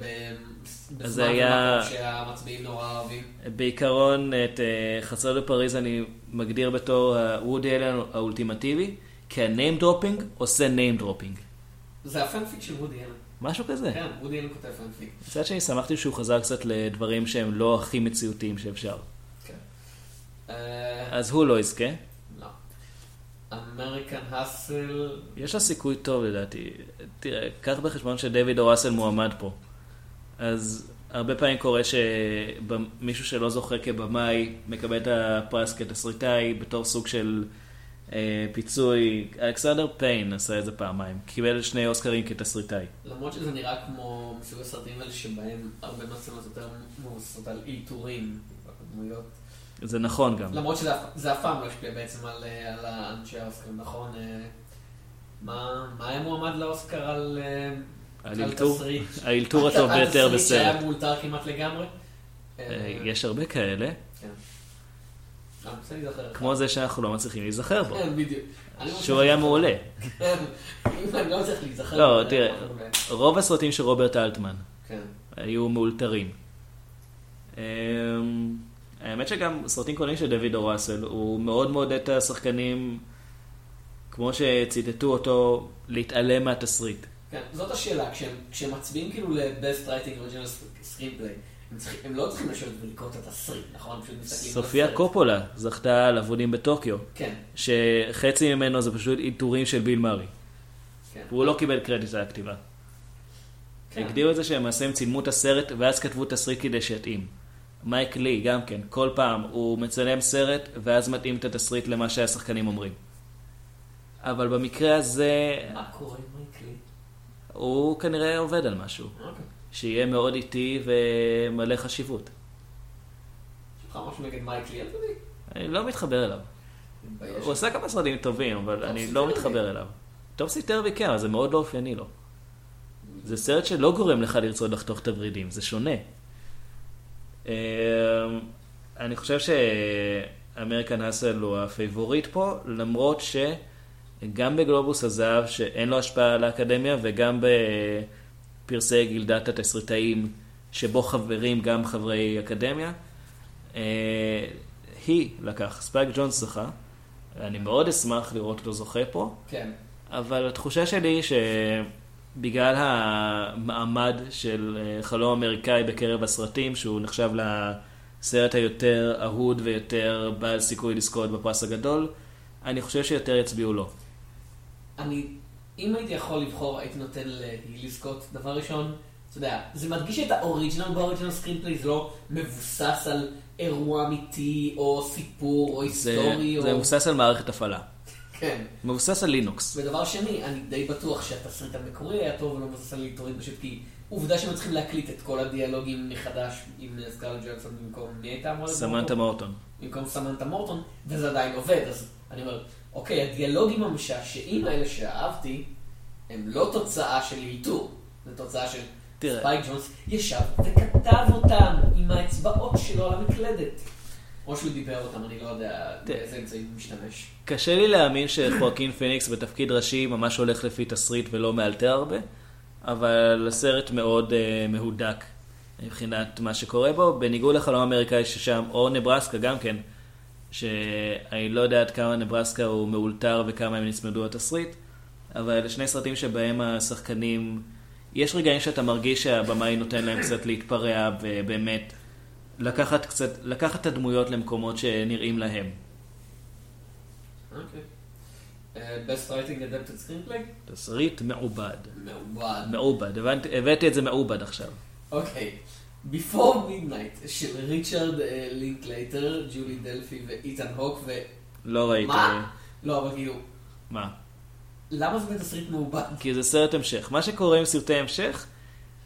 בזמן היה- שהמצביעים נורא אוהבים. בעיקרון, את אה, חצות בפריז אני מגדיר בתור וודי אלן האולטימטיבי, כי ה-name dropping עושה name dropping. זה הפנפיק של וודי אלן. משהו כזה. כן, וודי אלן כותב פנפיק. מצד שני, שמחתי שהוא חזר קצת לדברים שהם לא הכי מציאותיים שאפשר. כן. אה, אז הוא לא יזכה. לא. אמריקן האסל, יש לה סיכוי טוב לדעתי. תראה, קח בחשבון שדויד אורסל מועמד פה. אז הרבה פעמים קורה שמישהו שלא זוכה כבמאי מקבל את הפרס כתסריטאי בתור סוג של אה, פיצוי. אלכסנדר פיין עשה את זה פעמיים. קיבל שני אוסקרים כתסריטאי. למרות שזה נראה כמו מסוג הסרטים האלה שבהם הרבה מצלמות יותר מבוססות על אלתורים בדמויות. זה נכון גם. למרות שזה אף- פעם לא השפיע בעצם על, אה, על האנשי האוסקרים, נכון? אה, מה מה היה מועמד לאוסקר על אה, על אלתור? תסריט? האלתור על- הטוב על ביותר תסריט שהיה בסרט. מאולתר כמעט לגמרי? אה, אה, יש הרבה כאלה, כן. אה, בסדר, להיזכר. כמו זה שאנחנו לא מצליחים להיזכר בו. כן, בדיוק. לא שהוא היה. מעולה. כן, אם אני לא מצליח להיזכר. לא, בו, תראה. רוב הסרטים של רוברט אלטמן כן. היו מאולתרים. אמ, האמת שגם סרטים קודמים של דויד אורסל, הוא מאוד מעודד את השחקנים, כמו שציטטו אותו, להתעלם מהתסריט. כן, זאת השאלה, כשהם מצביעים כאילו ל-Best Writing Original Screenplay, הם, צריכים, הם לא צריכים לשבת ולקרוא את התסריט, נכון? סופיה. קופולה זכתה על אבונים בטוקיו, כן, שחצי ממנו זה פשוט עיטורים של ביל מארי. כן. והוא לא קיבל קרדיט על הכתיבה. כן. הגדירו את זה שלמעשה הם צילמו את הסרט ואז כתבו תסריט כדי שיתאים. מייק לי גם כן, כל פעם הוא מצלם סרט ואז מתאים את התסריט למה שהשחקנים אומרים. אבל במקרה הזה מה קורה עם מייק לי? הוא כנראה עובד על משהו, אוקיי. שיהיה מאוד איטי ומלא חשיבות. יש לך משהו נגד מייק לי? אני לא מתחבר אליו. הוא עושה כמה סרטים טובים, אבל אני לא. מתחבר אליו. Topsy-Turvy כן, אבל זה מאוד לא אופייני לו. זה סרט שלא גורם לך לרצות לחתוך את הוורידים, זה שונה. אמ, אני חושב ש American Hustle הוא ה favorite פה, למרות שגם בגלובוס הזהב, שאין לו השפעה על האקדמיה, וגם בפרסי גילדת התסריטאים, שבו חברים גם חברי אקדמיה, אה, היא לקח, ספייק ג'ונס זכה. אני מאוד אשמח לראות אותו זוכה פה, כן. אבל התחושה שלי היא שבגלל המעמד של אה, חלום אמריקאי בקרב הסרטים, שהוא נחשב לסרט היותר אהוד ויותר בעל סיכוי לזכות בפרס הגדול, אני חושב שיותר יצביעו לו. אני, אם הייתי יכול לבחור, הייתי נותן להיא לזכות. דבר ראשון, אתה יודע, זה מדגיש את ה original ב original screenplay, זה לא מבוסס על אירוע אמיתי, או סיפור, או זה, היסטורי, זה או... מבוסס על מערכת הפעלה. כן. מבוסס על לינוקס. ודבר שני, אני די בטוח שהתסריט המקורי היה טוב ולא מבוסס על אלתורים, פשוט כי עובדה שהם צריכים להקליט את כל הדיאלוגים מחדש עם סקרלט ג'והנסון במקום מי הייתה אמורה סמנטה? מורטון. במקום סמנטה מורטון, וזה עדיין עובד, אז אני אומר, אוקיי, הדיאלוגים המשעשעים האלה שאהבתי, הם לא תוצאה של אלתור, זה תוצאה של תראה. ספייק ג'ונס ישב וכתב אותם עם האצבעות שלו על המקלדת. או שהוא דיבר אותם, אני לא יודע. באיזה אמצעים הוא משתמש. קשה לי להאמין שחואקין פיניקס בתפקיד ראשי ממש הולך לפי תסריט ולא מאלתר הרבה, אבל הסרט מאוד uh, מהודק מבחינת מה שקורה בו, בניגוד לחלום האמריקאי ששם, או נברסקה גם כן, שאני לא יודע עד כמה נברסקה הוא מאולתר וכמה הם נצמדו לתסריט, אבל אלה שני סרטים שבהם השחקנים, יש רגעים שאתה מרגיש שהבמאי נותן להם קצת להתפרע ובאמת לקחת קצת, לקחת את הדמויות למקומות שנראים להם. אוקיי. אה, Best Writing Adapted Screenplay? תסריט מעובד. מעובד. מעובד, הבנתי, הבאתי את זה מעובד עכשיו. אוקיי. Before Midnight של ריצ'רד אה, לינקלייטר, ג'ולי דלפי ואיתן הוק ו... לא ראיתי. מה? לא, אבל כאילו, מה? למה זה בתסריט מעובד? כי זה סרט המשך. מה שקורה עם סרטי המשך,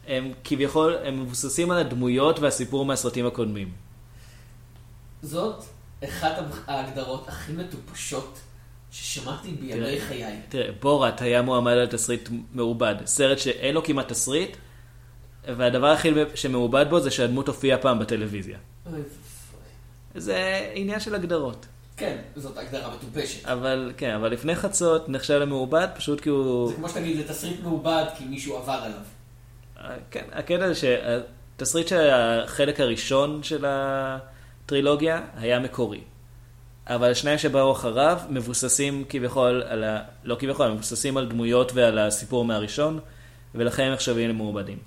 הם כביכול, הם מבוססים על הדמויות והסיפור מהסרטים הקודמים. זאת אחת ההגדרות הכי מטופשות ששמעתי בימי חיי. תראה, בורת היה מועמד על תסריט מעובד. סרט שאין לו כמעט תסריט, והדבר הכי שמעובד בו זה שהדמות הופיעה פעם בטלוויזיה. זה עניין של הגדרות. כן, זאת הגדרה מטופשת. אבל, כן, אבל לפני חצות נחשב למעובד, פשוט כי הוא... זה כמו שתגיד, זה תסריט מעובד כי מישהו עבד עליו. כן, הקטע זה שהתסריט של החלק הראשון של הטרילוגיה היה מקורי. אבל השניים שבאו אחריו מבוססים כביכול על ה... לא כביכול, מבוססים על דמויות ועל הסיפור מהראשון, ולכן הם נחשבים למעובדים.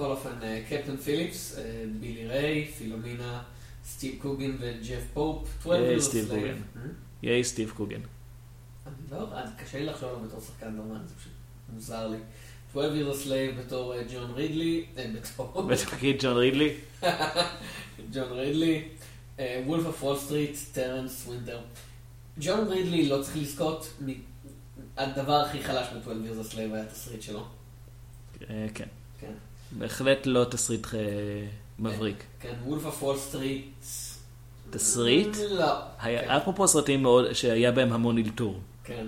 בכל אופן, אה, קפטן פיליפס, אה, בילי ריי, פילומינה, סטיב קוגן וג'ף פופ, 12 Years, סטיב. קוגן. אה? ייי סטיב קוגן. לא, קשה לי לחשוב עליו בתור שחקן דרמה, זה פשוט מוזר לי. 12 Years a Slave בתור אה, ג'ון רידלי, אה, בתור ותפקיד ג'ון רידלי. ג'ון רידלי, Wolf of Wall Street, טרנס ווינטר. ג'ון רידלי לא צריך לזכות, הדבר הכי חלש ב-12 Years a Slave היה התסריט שלו. אה, כן. בהחלט לא תסריט אה, מבריק. כן, Wolf of Wall Street. תסריט? לא. אפרופו סרטים מאוד, שהיה בהם המון אלתור. כן.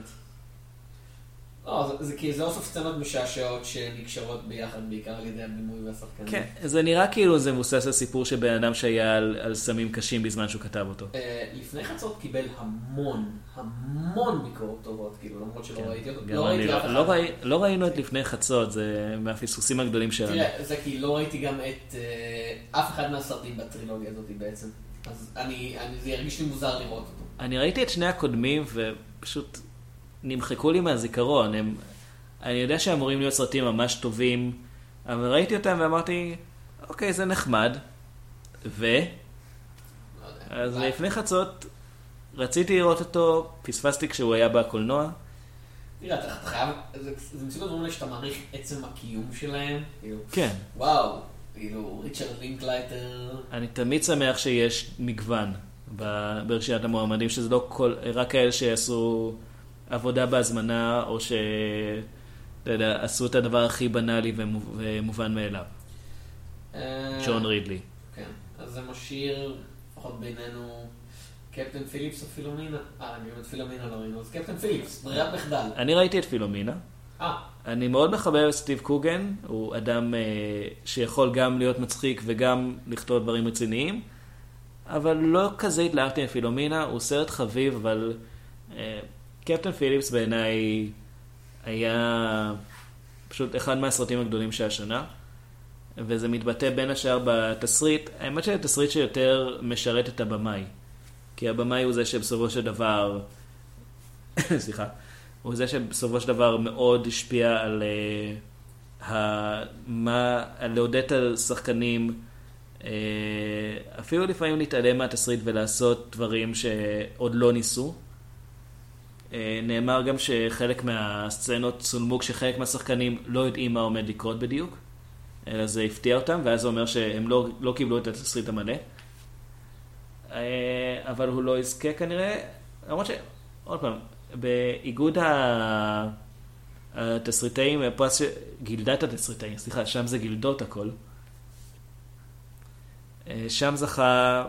לא, זה, זה כי זה אוסף סצנות משעשעות שנקשרות ביחד בעיקר על ידי הבימוי והשחקנים. כן, זה נראה כאילו זה מבוסס על סיפור של בן אדם שהיה על, על סמים קשים בזמן שהוא כתב אותו. אה, לפני חצות קיבל המון, המון ביקורות טובות, כאילו, למרות שלא כן, ראיתי אותו. לא ראיתי לא. לא, ראי, לא ראינו את לפני חצות, זה מהפספוסים הגדולים שלנו. תראה, זה כי לא ראיתי גם את אה, אף אחד מהסרטים בטרילוגיה הזאת בעצם. אז אני, אני, זה ירגיש לי מוזר לראות אותו. אני ראיתי את שני הקודמים ופשוט נמחקו לי מהזיכרון. הם, אני יודע שאמורים להיות סרטים ממש טובים, אבל ראיתי אותם ואמרתי, אוקיי, זה נחמד. ו? לא. אז אולי- לפני חצות רציתי לראות אותו, פספסתי כשהוא היה בקולנוע. תראה, אתה חייב, זה זה מסוג הדברים האלה שאתה מעריך עצם הקיום שלהם. כאילו, כן. וואו, כאילו, ריצ'רד לינקלייטר. אני תמיד שמח שיש מגוון ברשימת המועמדים, שזה לא כל, רק כאלה שיעשו עבודה בהזמנה, או ש... אתה יודע, עשו את הדבר הכי בנאלי ומו- ומובן מאליו. אה, ג'ון רידלי. כן, אז זה משאיר, לפחות בינינו, קפטן פיליפס או פילומינה. אה, אני באמת פילומינה לא ראינו, אז קפטן פיליפס, ברירת מחדל. אני ראיתי את פילומינה. אה, אני מאוד מחבב את סטיב קוגן, הוא אדם אה, שיכול גם להיות מצחיק וגם לכתוב דברים רציניים, אבל לא כזה התלהבתי מפילומינה, הוא סרט חביב, אבל אה, קפטן פיליפס בעיניי היה פשוט אחד מהסרטים הגדולים של השנה, וזה מתבטא בין השאר בתסריט, האמת שזה תסריט שיותר משרת את הבמאי, כי הבמאי הוא זה שבסופו של דבר, סליחה, הוא זה שבסופו של דבר מאוד השפיע על uh, ה... מה... על לעודד את השחקנים, uh, אפילו לפעמים להתעלם מהתסריט ולעשות דברים שעוד לא ניסו. Uh, נאמר גם שחלק מהסצנות צולמו כשחלק מהשחקנים לא יודעים מה עומד לקרות בדיוק, אלא זה הפתיע אותם, ואז זה אומר שהם לא, לא קיבלו את התסריט המלא. Uh, אבל הוא לא יזכה כנראה, למרות ש... עוד פעם, באיגוד התסריטאים, פרס ש... גילדת התסריטאים, סליחה, שם זה גילדות הכל. אה, שם זכה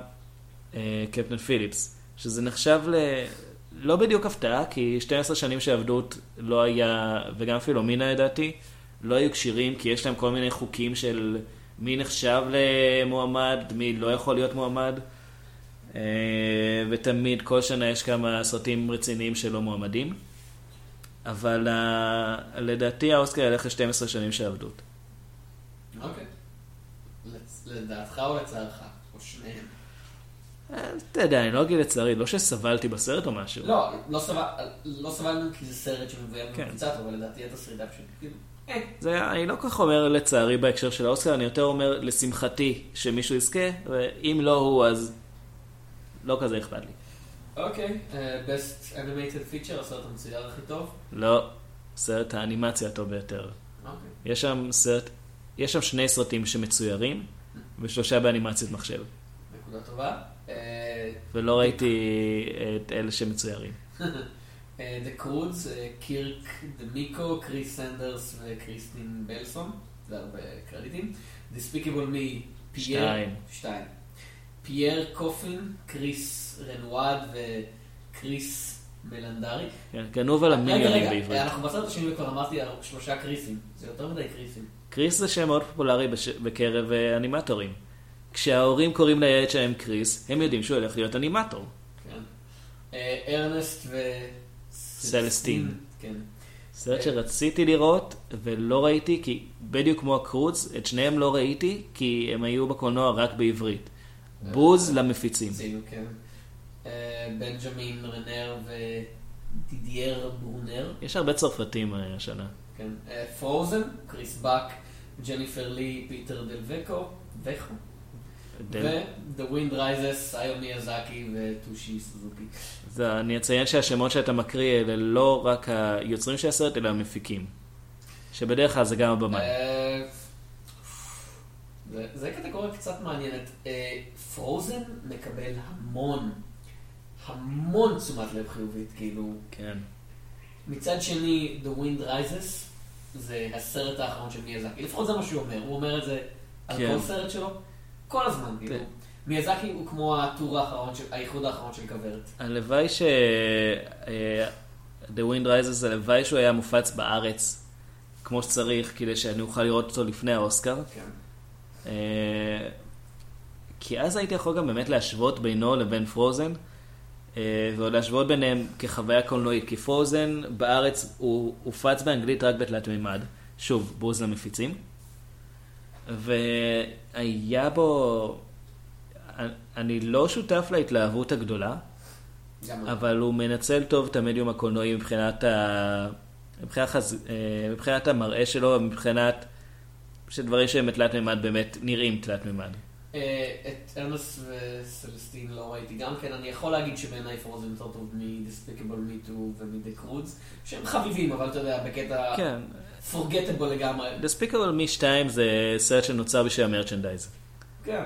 אה, קפטן פיליפס, שזה נחשב ל... לא בדיוק הפתעה, כי 12 שנים שעבדות לא היה, וגם פילומינה לדעתי, לא היו כשירים, כי יש להם כל מיני חוקים של מי נחשב למועמד, מי לא יכול להיות מועמד. אה, ותמיד, כל שנה יש כמה סרטים רציניים שלא מועמדים. אבל אה, לדעתי האוסקר ילך ל-12 שנים של עבדות. אוקיי. לדעתך או לצערך? או שניהם? אתה יודע, אני לא אגיד לצערי, לא שסבלתי בסרט או משהו. לא, לא סבל- לא סבלנו כי זה סרט שמבוים כן. קצת, אבל לדעתי התסריט היה פשוט כאילו... אה, זה, אני לא כל כך אומר לצערי בהקשר של האוסקר, אני יותר אומר לשמחתי שמישהו יזכה, ואם לא הוא אז לא כזה אכפת לי. אוקיי, אה, Best Animated Feature, הסרט המצויר הכי טוב. לא, סרט האנימציה הטוב ביותר. אוקיי. יש שם סרט, יש שם שני סרטים שמצוירים, ושלושה באנימציית מחשב. נקודה טובה. אה, ולא ראיתי את אלה שמצוירים. The Croods, אה, קירק דה מיקו, קריס סנדרס וקריסטין בלסון, זה הרבה קרדיטים. Despicable Me, פייר, שתיים. שתיים. פייר קופין, כריס רנו וקריס מלנדרי. כן, גנוב על רגע, המיליונים רגע, בעברית. אנחנו בסרט השני וכבר אמרתי שלושה קריסים. זה יותר מדי קריסים. קריס זה שם מאוד פופולרי. בקרב אה, אנימטורים. כשההורים קוראים לילד שלהם קריס, הם יודעים שהוא הולך להיות אנימטור. כן. אה, ארנסט ו... סלסטין. כן. סרט שרציתי לראות ולא ראיתי, כי בדיוק כמו הקרוץ, את שניהם לא ראיתי, כי הם היו בקולנוע רק בעברית. בוז למפיצים. כן. אה, בנג'מין רנר ודידייה ברונר. יש הרבה צרפתים אה, השנה. כן. Frozen, קריס באק, ג'ניפר לי, פיטר דל וקו, וקו. ו-The Wind Rises, הייאו מיאזקי וטושיו סוזוקי. זה, אני אציין שהשמות שאתה מקריא אלה לא רק היוצרים של הסרט, אלא המפיקים. שבדרך כלל זה גם הבמאי. אה, זה- קטגוריה קצת מעניינת. פרוזן מקבל המון, המון תשומת לב חיובית, כאילו. כן. מצד שני, The Wind Rises זה הסרט האחרון של מיאזקי. לפחות זה מה שהוא אומר. הוא אומר את זה על כן. כל סרט שלו, כל הזמן, כאילו. כן. מיאזקי הוא כמו הטור האחרון, של- האיחוד האחרון של כוורת. הלוואי ש... אה, The Wind Rises, הלוואי שהוא היה מופץ בארץ כמו שצריך, כדי שאני אוכל לראות אותו לפני האוסקר. כן. אה, כי אז הייתי יכול גם באמת להשוות בינו לבין פרוזן, אה, ועוד להשוות ביניהם כחוויה קולנועית, כי פרוזן בארץ הוא הופץ באנגלית רק בתלת מימד, שוב, בוז למפיצים, והיה בו, אני לא שותף להתלהבות הגדולה. אבל הוא מנצל טוב את המדיום הקולנועי מבחינת, ה... מבחינת, חז... אה, מבחינת המראה שלו, מבחינת שדברים שהם בתלת מימד באמת נראים תלת מימד. אה, את ארנס וסלסטין לא ראיתי גם כן, אני יכול להגיד שבעיניי פרוזן יותר טוב מ-Despicable Me 2 ו-The Croods, שהם חביבים, אבל אתה יודע, בקטע כן, forgettable לגמרי. Despicable Me 2 זה סרט שנוצר בשביל המרצ'נדייז. כן.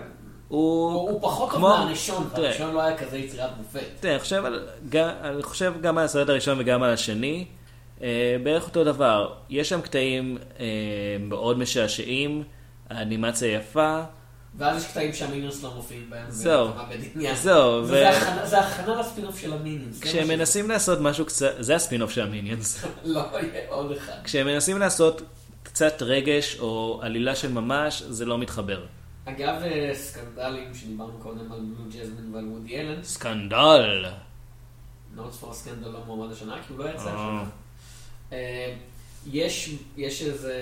הוא, הוא פחות טוב כמו- מהראשון, תראה. הראשון לא היה כזה יצירת מופת. תראה, אני חושב, על, גם, אני חושב גם על הסרט הראשון וגם על השני, אה, בערך אותו דבר. יש שם קטעים אה, מאוד משעשעים, האנימציה יפה, ואז יש קטעים שהמיניונס לא מופיעים בהם. זהו. זהו, זה הכנה לספינוף של מה כשהם. מנסים לעשות משהו קצת, זה הספינוף של המיניאנס. לא יהיה עוד אחד. כשהם מנסים לעשות קצת רגש או עלילה של ממש, זה לא מתחבר. אגב, אה, סקנדלים שדיברנו קודם על Blue Jasmine ועל וודי אלן, סקנדל! Notes for Scandal לא מועמד השנה, כי הוא לא יצא אה. השנה. אה, יש, יש איזה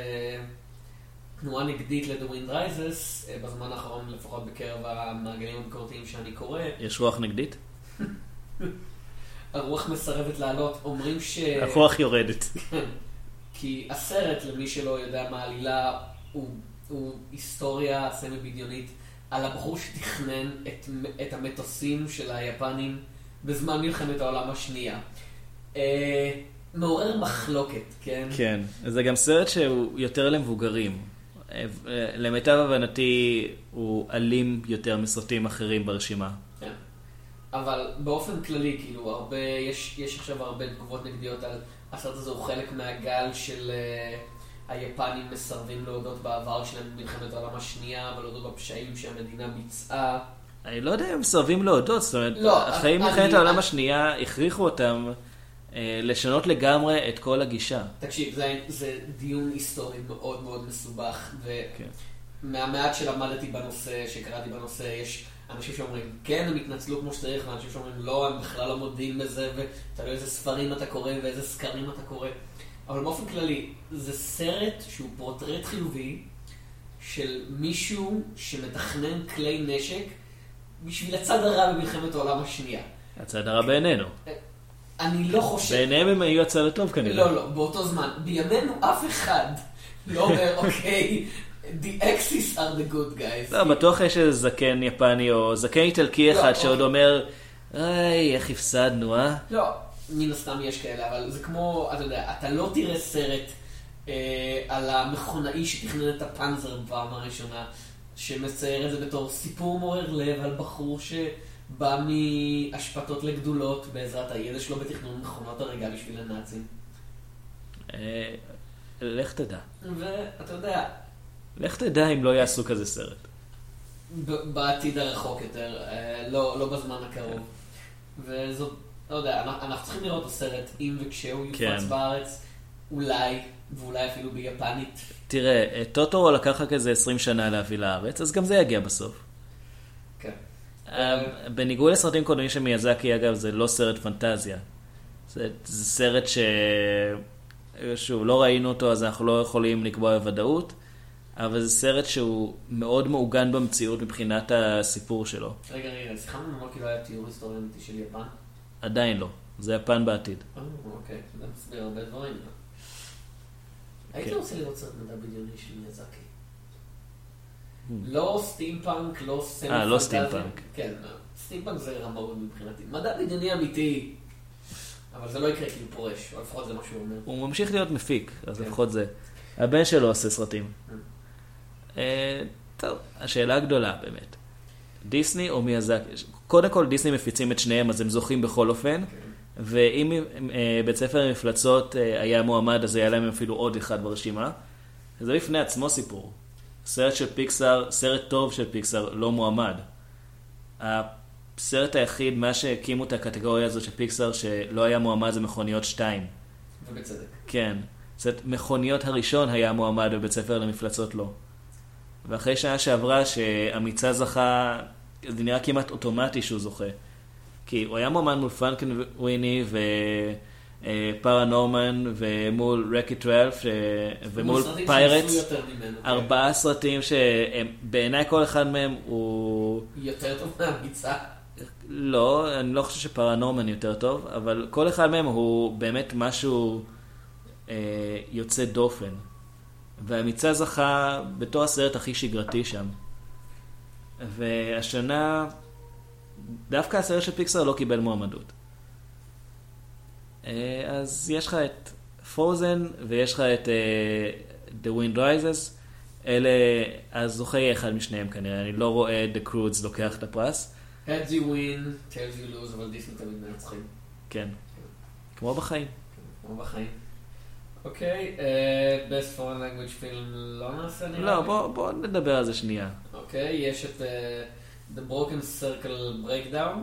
תנועה נגדית Wind Rises, אה, בזמן האחרון לפחות בקרב המעגלים הביקורתיים שאני קורא, יש רוח נגדית? הרוח מסרבת לעלות, אומרים ש... הרוח יורדת. כי הסרט, למי שלא יודע מה העלילה, הוא, הוא היסטוריה סמי בדיונית על הבחור שתכנן את, את המטוסים של היפנים בזמן מלחמת העולם השנייה. אה, מעורר מחלוקת, כן? כן, זה גם סרט שהוא יותר למבוגרים. למיטב הבנתי, הוא אלים יותר מסרטים אחרים ברשימה. כן. אבל באופן כללי, כאילו, הרבה, יש, יש עכשיו הרבה תגובות נגדיות על הסרט הזה הוא חלק מהגל של uh, היפנים מסרבים להודות בעבר שלהם במלחמת העולם השנייה, ולהודות בפשעים שהמדינה ביצעה. אני לא יודע אם מסרבים להודות, זאת אומרת, לא, אחרי אני- מלחמת אני- העולם השנייה הכריחו אותם לשנות לגמרי את כל הגישה. תקשיב, זה, זה דיון היסטורי מאוד מאוד מסובך, כן. ומהמעט שלמדתי בנושא, שקראתי בנושא, יש אנשים שאומרים, כן, הם התנצלו כמו שצריך, ואנשים שאומרים, לא, הם בכלל לא מודים בזה, ותלוי איזה ספרים אתה קורא ואיזה סקרים אתה קורא. אבל באופן כללי, זה סרט שהוא פורטרט חיובי של מישהו שמתכנן כלי נשק בשביל הצד הרע במלחמת העולם השנייה. הצד הרע בעינינו. אני לא חושב... בעיניהם הם היו הצד הטוב כנראה. לא, לא, באותו זמן. בימינו אף אחד לא אומר, אוקיי, the Axis are the good guys. לא, בטוח יש איזה זקן יפני או זקן איטלקי לא, אחד אוקיי. שעוד אומר, היי, איך הפסדנו, אה? לא, מן הסתם יש כאלה, אבל זה כמו, אתה יודע, אתה לא תראה סרט אה, על המכונאי שתכנן את הפאנזר בפעם הראשונה, שמצייר את זה בתור סיפור מעורר לב על בחור בא מהשפטות לגדולות בעזרת הידע שלו בתכנון מכונות הרגע בשביל הנאצים. אה, לך תדע. ואתה יודע, לך תדע אם לא יעשו כזה סרט. בעתיד הרחוק יותר, אה, לא, לא בזמן הקרוב. וזאת, לא יודע, אנחנו, צריכים לראות את הסרט אם וכשהוא יופץ כן. בארץ, אולי, ואולי אפילו ביפנית. תראה, אה, טוטורו לקח כזה 20 שנה להביא לארץ, אז גם זה יגיע בסוף. אה, בניגוד לסרטים קודמים של מיאזקי, אגב, זה לא סרט פנטזיה. זה, זה סרט ש... שוב, לא ראינו אותו, אז אנחנו לא יכולים לקבוע בוודאות, אבל זה סרט שהוא מאוד מעוגן במציאות מבחינת הסיפור שלו. רגע, רגע, שכחנו לומר כאילו היה תיאור היסטורי אמיתי של יפן? עדיין לא. זה יפן בעתיד. אה, אוקיי, זה מסביר הרבה דברים. הייתי כן. רוצה לראות סרט מדע בדיוני של מיאזקי. לא סטימפאנק, לא Hmm. אה, לא. סטימפאנק. כן. סטימפאנק זה רמאות מבחינתי. מדע בדיוני אמיתי, אבל זה לא יקרה כי הוא פורש, או לפחות זה מה שהוא אומר. הוא ממשיך להיות מפיק, אז כן. לפחות זה. הבן שלו עושה סרטים. אה, טוב, השאלה הגדולה באמת. דיסני או מיאזקי? קודם כל דיסני מפיצים את שניהם, אז הם זוכים בכל אופן. כן. ואם אה, בית ספר למפלצות אה, היה מועמד, אז היה להם אפילו עוד אחד ברשימה. זה בפני עצמו סיפור. סרט של פיקסאר, סרט טוב של פיקסאר, לא מועמד. הסרט היחיד, מה שהקימו את הקטגוריה הזאת של פיקסאר, שלא היה מועמד זה מכוניות 2. ובצדק. כן. סרט מכוניות הראשון היה מועמד בבית ספר למפלצות לא. ואחרי שנה שעברה שאמיצה זכה, זה נראה כמעט אוטומטי שהוא זוכה. כי הוא היה מועמד מול פרנקן וויני ופרנורמן ומול רקי 12 ש... ומול פיירטס. ממנו, כן. ארבעה סרטים שהם, בעיניי כל אחד מהם הוא... יותר טוב מהאמיצה. לא, אני לא חושב שפרנורמן יותר טוב, אבל כל אחד מהם הוא באמת משהו אה, יוצא דופן. והמיצה זכה בתור הסרט הכי שגרתי שם. והשנה, דווקא הסרט של פיקסר לא קיבל מועמדות. אה, אז יש לך את פרוזן ויש לך את אה, The Wind Rises. אלה, הזוכה יהיה אחד משניהם כנראה, אני לא רואה את The Croods לוקח את הפרס. Heads you win, tails you lose, אבל דיסני תמיד מנצחים. כן. כמו בחיים. כמו בחיים. אוקיי, אה, best foreign language film לא נעשה נראה לא, לי. בוא, בוא נדבר על זה שנייה. אוקיי, יש את The Broken Circle Breakdown,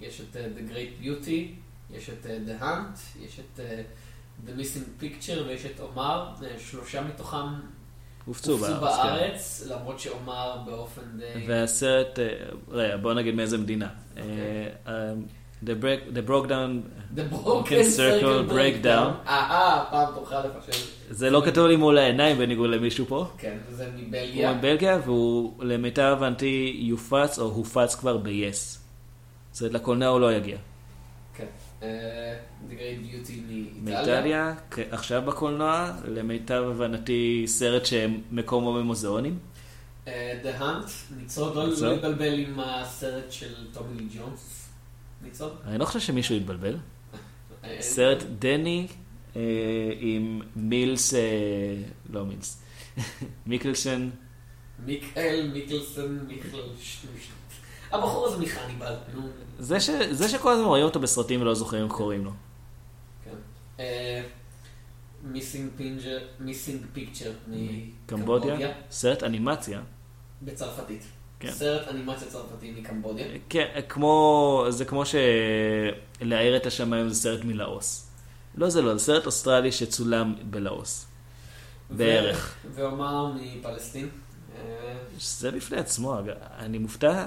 יש את The Great Beauty, יש את אה, The Hunt, יש את אה, The Missing Picture ויש את עומר, אה, שלושה מתוכם הופצו הופצו בארץ. כן. בארץ, למרות שעומר באופן די... והסרט, רגע, בוא נגיד מאיזה מדינה. אוקיי. אה, אה, The, break, the Broke Down, The Broken Circle Breakdown. אה, פעם תוכל לפשט. זה לא כתוב לי מול העיניים בניגוד למישהו פה. כן, זה הוא מבלגיה. מבלגיה והוא למיטב הבנתי יופץ או הופץ כבר ב-yes. זאת אומרת, לקולנוע הוא לא יגיע. אה, The Great Beauty מאיטליה. עכשיו בקולנוע, למיטב הבנתי סרט שמקומו במוזיאונים. אה, The Hunt, ניצוד, לא להתבלבל עם הסרט של טומי ג'ונס. ניצוד. אני לא חושב שמישהו יתבלבל. אה, סרט דני עם מילס, לא מילס, מיקלסון, מיקאל מיקלסון מיכל הבחור הזה מחניבל. זה, ש, זה שכל הזמן רואים אותו בסרטים ולא זוכרים איך קוראים לו. כן. Missing Finger, Missing Picture קמבודיה, מקמבודיה. סרט אנימציה. בצרפתית. כן. סרט אנימציה צרפתי מקמבודיה. כן, כמו, זה כמו שלהאיר את השמיים זה סרט מלאוס. לא זה לא, זה סרט אוסטרלי שצולם בלאוס. בערך. ו- ועומר מפלסטין. אה, זה בפני עצמו. אני מופתע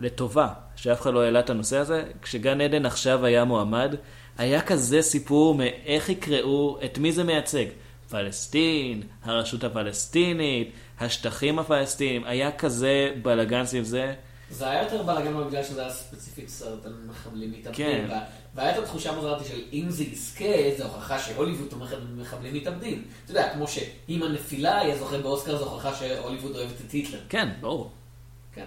לטובה שאף אחד לא העלה את הנושא הזה. כשגן עדן עכשיו היה מועמד, היה כזה סיפור מאיך יקראו, את מי זה מייצג. פלסטין, הרשות הפלסטינית, השטחים הפלסטינים, היה כזה בלאגן סביב זה. זה היה יותר בלאגן בגלל שזה היה ספציפית סרט על מחבלים מתאבדים. כן. וה- והיה את התחושה המוזרתי של אם זה יזכה, זו הוכחה שהוליווד תומכת במחבלים מתאבדים. אתה יודע, כמו שאם הנפילה יהיה זוכה באוסקר, זו הוכחה שהוליווד אוהבת את היטלר. כן, ברור. כן.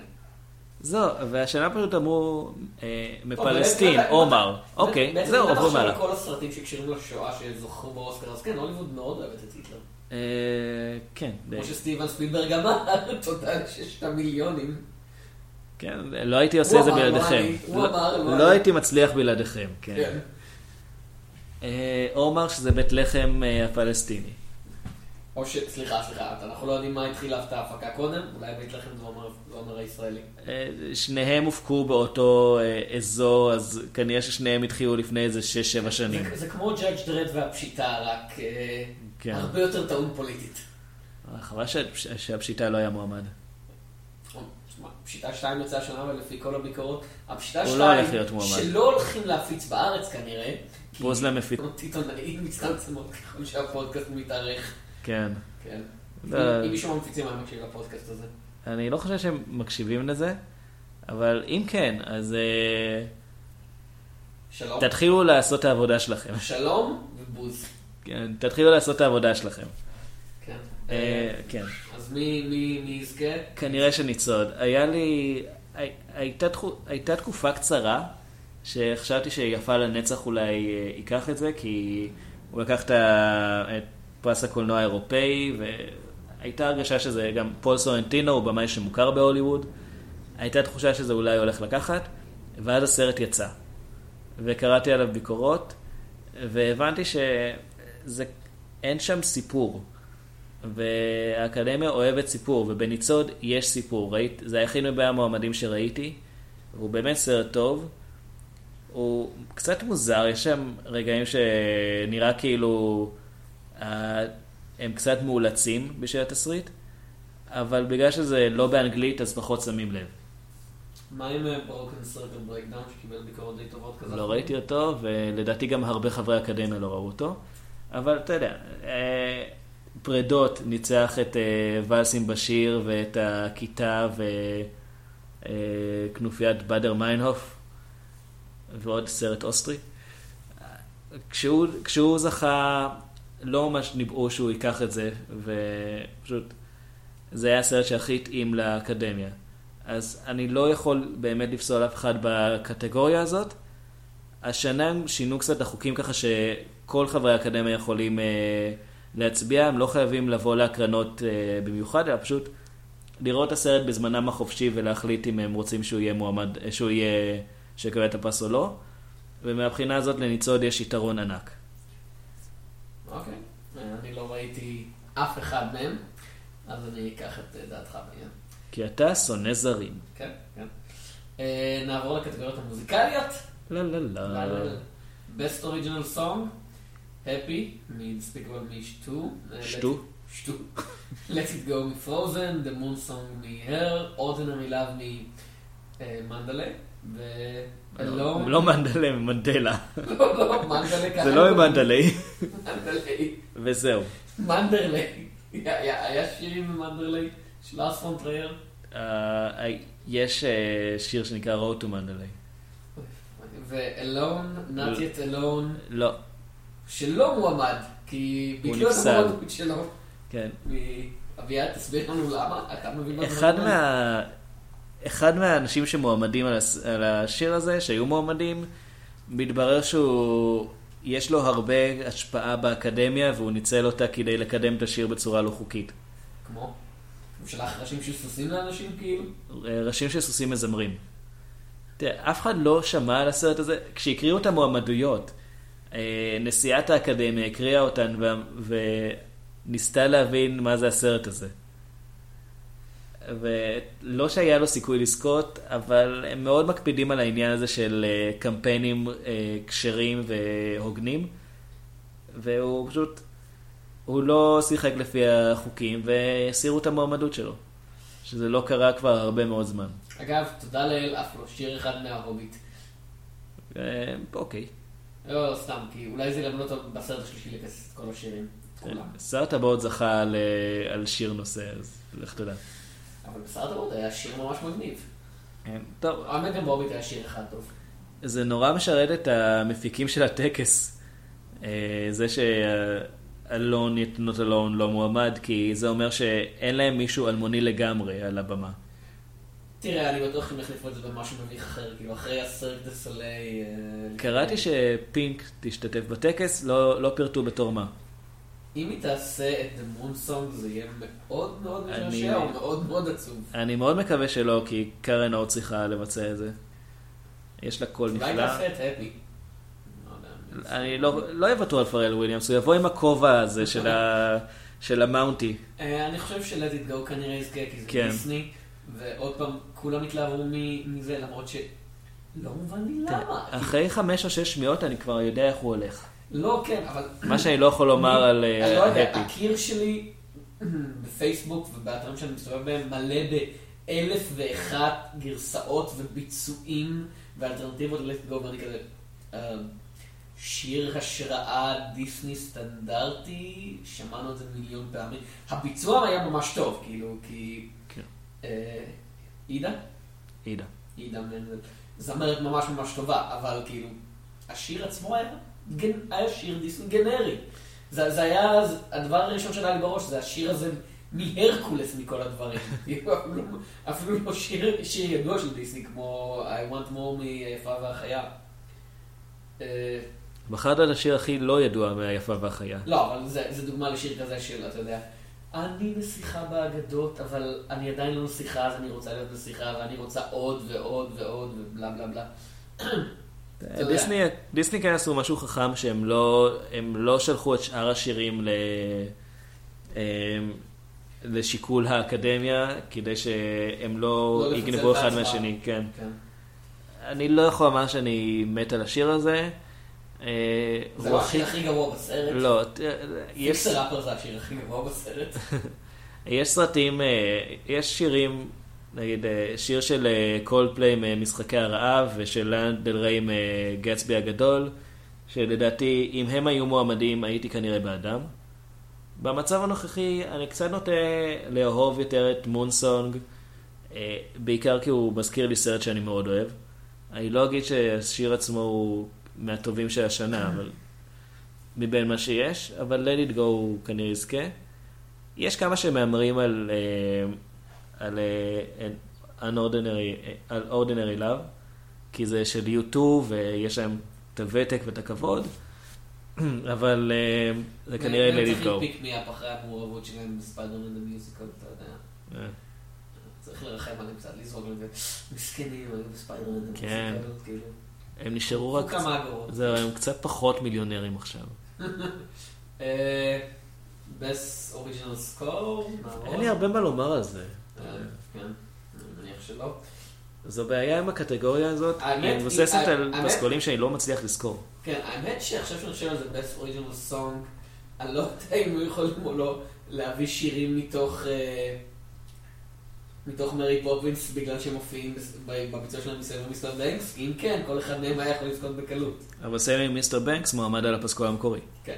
זו, והשנה פשוט אמרו אה, מפלסטין, בעצם- עומר. אוקיי, בעצם זהו, עוברים חושב על הלאה. כל הסרטים שקשורים לשואה שזוכו באוסקר, אז כן, הוליווד מאוד אוהבת את היטלר. אה, כן. כמו שסטיבן ספילברג אמר, תודה לששת המיליונים. כן, לא הייתי עושה את זה לא בלעדיכם. הוא אמר, לא לא. הייתי מצליח בלעדיכם, כן. כן. אה, עומר שזה בית לחם אה, הפלסטיני. או ש... סליחה, סליחה, אנחנו לא יודעים מה התחילה את ההפקה קודם, אולי בית לחם זה אומר הישראלי. אה, שניהם הופקו באותו אה, אזור, אז כנראה ששניהם התחילו לפני איזה 6-7 שנים. זה- זה כמו ג'אג' דרד והפשיטה, רק אה, כן. הרבה יותר טעון פוליטית. חבל שהפש- שהפשיטה לא היה מועמד. פשיטה 2 יצאה השנה, ולפי כל הביקורות, הפשיטה הוא 2, לא. שלא הולכים להפיץ בארץ כנראה, כי בוז למפיק. עיתונאים מצטמצמות ככל שהפודקאסט מתארך. כן. כן. אם מישהו מהמפיצים היה מקשיב לפודקאסט הזה. אני לא חושב שהם מקשיבים לזה, אבל אם כן, אז אה, שלום. תתחילו לעשות את העבודה שלכם. שלום ובוז. כן, תתחילו לעשות את העבודה שלכם. כן. אה, כן. אז מי מי- מי יזכה? כנראה שניצוד. היה לי... הי- הייתה, תקופה קצרה שחשבתי שיפה לנצח אולי אה, ייקח את זה, כי הוא לקח את פרס הקולנוע האירופאי, והייתה הרגשה שזה גם פול סורנטינו, הוא במאי שמוכר בהוליווד. הייתה תחושה שזה אולי הולך לקחת, ואז הסרט יצא. וקראתי עליו ביקורות, והבנתי שאין שם סיפור. והאקדמיה אוהבת סיפור, ובניצוד יש סיפור. ראית, זה היחיד מבין המועמדים שראיתי, והוא באמת סרט טוב. הוא קצת מוזר, יש שם רגעים שנראה כאילו הם קצת מאולצים בשביל התסריט, אבל בגלל שזה לא באנגלית אז פחות שמים לב. מה עם Broken Circle Breakdown שקיבל ביקורות די טובות כזה? לא ראיתי אותו, ולדעתי גם הרבה חברי אקדמיה לא ראו אותו, אבל אתה יודע, אה, פרדות ניצח את אה, ואלס עם באשיר ואת הכיתה וכנופיית באדר מיינהוף ועוד סרט אוסטרי. כשהוא, כשהוא זכה, לא ממש ניבאו שהוא ייקח את זה, ופשוט זה היה הסרט שהכי התאים לאקדמיה. אז אני לא יכול באמת לפסול אף אחד בקטגוריה הזאת. השנה הם שינו קצת את החוקים ככה שכל חברי האקדמיה יכולים אה, להצביע, הם לא חייבים לבוא להקרנות אה, במיוחד, אלא פשוט לראות את הסרט בזמנם החופשי ולהחליט אם הם רוצים שהוא יהיה מועמד, אה, שהוא יהיה, שיקבל את הפרס או לא. ומהבחינה הזאת לניצוד יש יתרון ענק. אוקיי. אני לא ראיתי אף אחד מהם, אז אני אקח את אה, דעתך בעניין. כי אתה שונא זרים. כן, כן. אה, נעבור לקטגוריות המוזיקליות. לא, לא, לא. Best Original Song, Happy, מ-Despicable Me 2. אה, שתו. Let- It Go מ-Frozen, The Moon Song מ-Her, Ordinary Love מ-Mandalay, ו-Alone. לא מנדלה, מנדלה. לא, לא, מנדלה ככה. זה לא ממנדלי, מנדלי. וזהו. מנדרלי. היה- היה שירים ממנדרלי? של פון טרייר? אה, יש אה, שיר שנקרא Road to Mandalay. ו-Alone, Not Yet Alone, לא, שלא מועמד, כי ביטלו את. המועמדות שלו. כן. אביעד, תסביר לנו למה? אתה מבין מה זה אחד? מה... אחד מהאנשים שמועמדים על, הס... על השיר הזה, שהיו מועמדים, מתברר שהוא... יש לו הרבה השפעה באקדמיה והוא ניצל אותה כדי לקדם את השיר בצורה לא חוקית. כמו? הוא שלח ראשים של סוסים לאנשים כאילו? ראשים של סוסים מזמרים. תראה, אף אחד לא שמע על הסרט הזה. כשהקריאו את המועמדויות, אה, נשיאת האקדמיה הקריאה אותן ו... וניסתה להבין מה זה הסרט הזה. ולא שהיה לו סיכוי לזכות, אבל הם מאוד מקפידים על העניין הזה של אה, קמפיינים אה, כשרים והוגנים, והוא פשוט, הוא לא שיחק לפי החוקים והסירו את המועמדות שלו, שזה לא קרה כבר הרבה מאוד זמן. אגב, תודה לאל, אף לא שיר אחד מההוביט. אה, אוקיי. לא, לא, סתם, כי אולי זה גם לא טוב בסרט השלישי לכס את כל השירים. כולם. שר הטבעות זכה על, שיר נושא, אז לך תדע. אבל הבאות היה שיר ממש מגניב. אה, טוב, גם בהוביט היה שיר אחד טוב. זה נורא משרת את המפיקים של הטקס. אה, זה שאלון יתנות אלון לא מועמד, כי זה אומר שאין להם מישהו אלמוני לגמרי על הבמה. תראה, אני בטוח שהם יחליפו את זה במשהו מביך אחר, כאילו אחרי הסרט דה סולי... אה, קראתי שפינק תשתתף בטקס, לא, לא פירטו בתור מה. אם היא תעשה את The Moon Song זה יהיה מאוד מאוד משעשע או מאוד מאוד עצוב. אני מאוד מקווה שלא, כי קרן או צריכה לבצע את זה. יש לה קול אולי נפלא. תעשה את ה Happy. אני לא לא יוותרו על פארל וויליאמס, הוא יבוא עם הכובע הזה של ה Mountie. אה, אני חושב ש-Let It Go כנראה יזכה, כי זה כן. דיסני, ועוד פעם, כולם התלהבו מזה, למרות שלא מובן לי למה. אחרי חמש או שש שמיעות אני כבר יודע איך הוא הולך. לא, כן, אבל... מה שאני לא יכול לומר על אני אה, לא יודע. הקיר שלי בפייסבוק ובאתרים שאני מסתובב בהם מלא באלף ואחת גרסאות וביצועים ואלטרנטיבות Go, ואני כזה... אה, שיר השראה דיסני סטנדרטי, שמענו את זה מיליון פעמים. הביצוע היה ממש טוב, כאילו, כי... כן. אה, עידה? עידה. עידה. זמרת ממש ממש טובה, אבל כאילו, השיר עצמו היה, גן, היה שיר דיסני גנרי. זה, זה היה הדבר הראשון שהיה לי בראש, זה השיר הזה מהרקולס מכל הדברים. כאילו, אפילו, אפילו לא שיר, שיר ידוע של דיסני, כמו I want more מיפה והחיה. אה, בחרת את השיר הכי לא ידוע מהיפה והחיה. לא, אבל זה, זה דוגמה לשיר כזה של, אתה יודע, אני נסיכה באגדות, אבל אני עדיין לא נסיכה, אז אני רוצה להיות נסיכה, ואני רוצה עוד ועוד ועוד, ובלה בלה בלה. דיסני, דיסני כן עשו משהו חכם שהם לא, הם לא שלחו את שאר השירים ל, אמ, לשיקול האקדמיה, כדי שהם לא לא יגנבו אחד. מהשני, כן. כן. אני לא יכול לומר שאני מת על השיר הזה. אה, זה הוא לא השיר הכי גרוע בסרט. לא, יש, Fixer Upper זה השיר הכי גרוע בסרט. יש סרטים, אה, יש שירים, נגיד אה, שיר של קולד פליי ממשחקי הרעב ושל לאנה דל ריי מגצבי הגדול, שלדעתי אם הם היו מועמדים הייתי כנראה בעדם. במצב הנוכחי אני קצת נוטה לאהוב יותר את Moon Song, אה, בעיקר כי הוא מזכיר לי סרט שאני מאוד אוהב. אני לא אגיד שהשיר עצמו הוא מהטובים של השנה, אבל מבין מה שיש, אבל Let It Go הוא כנראה יזכה. יש כמה שמהמרים על, אה, על אה, Unordinary, אה, על Ordinary Love, כי זה של U2 ויש להם את הוותק ואת הכבוד, אבל אה, זה כנראה Let It Go. פיק מי-אפ אחרי המעורבות שלהם בספיידרמן המיוזיקל, אתה יודע. אה, צריך לרחם עליהם קצת, לזרוק עליהם, מסכנים, היו בספיידרמן כן. כאילו. הם נשארו רק, כמה אגורות. זהו, הם קצת פחות מיליונרים עכשיו. אה, Best Original Score. אין לי הרבה מה לומר על זה. אה, כן, אני מניח שלא. זו בעיה עם הקטגוריה הזאת, היא מבוססת על פסקולים שאני לא מצליח לזכור. כן, האמת שעכשיו שאני חושב על זה Best Original Song, אני לא יודע אם היו יכולים או לא להביא שירים מתוך... אה, מתוך מרי פופינס בגלל שהם מופיעים בביצוע שלהם מ Saving Mr. Banks, אם כן, כל אחד מהם היה יכול לזכות בקלות. אבל Saving Mr. Banks מועמד על הפסקול המקורי. כן.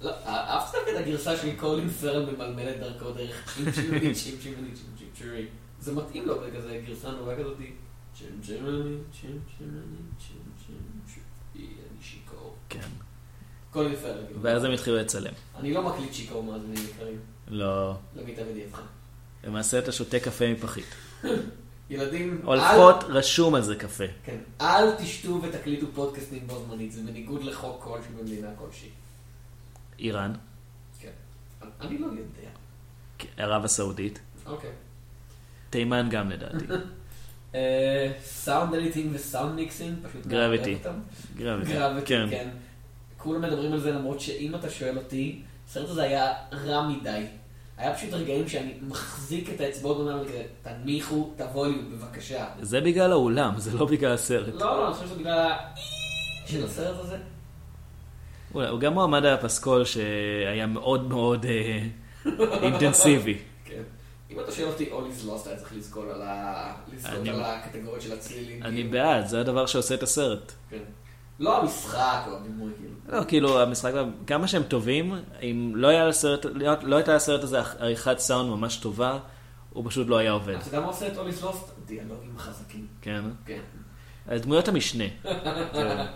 לא, אהבתי דווקא את הגרסה של קולין פארל ממלמלת דרכו דרך צ'ימצ'ימני, צ'ימצ'ימני, צ'ימצ'ימצ'ירי. זה מתאים לו בכזה גרסה נורא כזאת. צ'ימצ'ימני, צ'ימצ'ימני, צ'ימצ'ימצ'ירי, אני שיכור. כן. קולין פארל. כאילו. ואז הם התחילו לצלם. אני לא מקליט שיכור מאזינים יקרים, לא. למיטב ידיעתך. למעשה אתה שותה קפה מפחית. ילדים, או אל- לפחות רשום על זה קפה. כן, אל תשתו ותקליטו פודקאסטים בו זמנית, זה בניגוד לחוק כלשהו במדינה כלשהי. איראן, כן. אני לא יודע. ערב הסעודית, אוקיי. תימן גם לדעתי. Sound Editing ו Sound Mixing, פשוט. Gravity. גרביטי, כן. כן. כולם מדברים על זה למרות שאם אתה שואל אותי, הסרט הזה היה רע מדי. היה פשוט רגעים שאני מחזיק את האצבעות במעלה וכזה, תנמיכו את הווליום בבקשה. זה בגלל האולם, זה לא בגלל הסרט. לא, לא, אני חושב שזה בגלל ה... של הסרט הזה. אולי, הוא גם מועמד על הפסקול שהיה מאוד מאוד אה, אינטנסיבי. כן. אם אתה שואל אותי, All is Lost היה צריך לזכות על הקטגוריות של הצלילים. אני כאילו. בעד, זה הדבר שעושה את הסרט. כן. לא המשחק או הבימוי, כאילו. לא, כאילו, המשחק, כמה שהם טובים, אם לא היה לסרט, לא, לא הייתה לסרט הזה עריכת סאונד ממש טובה, הוא פשוט לא היה עובד. אתה יודע מה עושה את is Lost? דיאלוגים חזקים. כן. כן. דמויות המשנה. כן.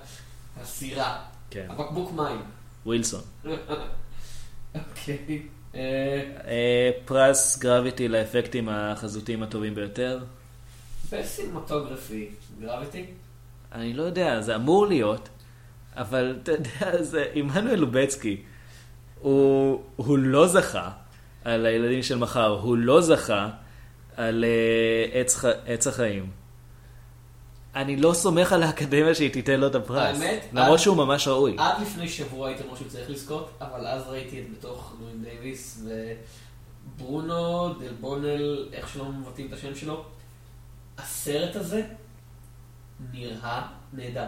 הסירה. כן. הבקבוק מים. ווילסון. אוקיי. אה, פרס גרביטי לאפקטים החזותיים הטובים ביותר. בסינמטוגרפי, גרביטי? אני לא יודע, זה אמור להיות, אבל אתה יודע, זה עמנואל לובצקי. הוא, הוא לא זכה על הילדים של מחר, הוא לא זכה על uh, עץ, עץ החיים. אני לא סומך על האקדמיה שהיא תיתן לו את הפרס. האמת, למרות עד- שהוא ממש ראוי. עד לפני שבוע הייתי אומר שהוא צריך לזכות, אבל אז ראיתי את בתוך לואין דייוויס וברונו דל בונל, איך שלא מבטאים את השם שלו, הסרט הזה נראה נהדר.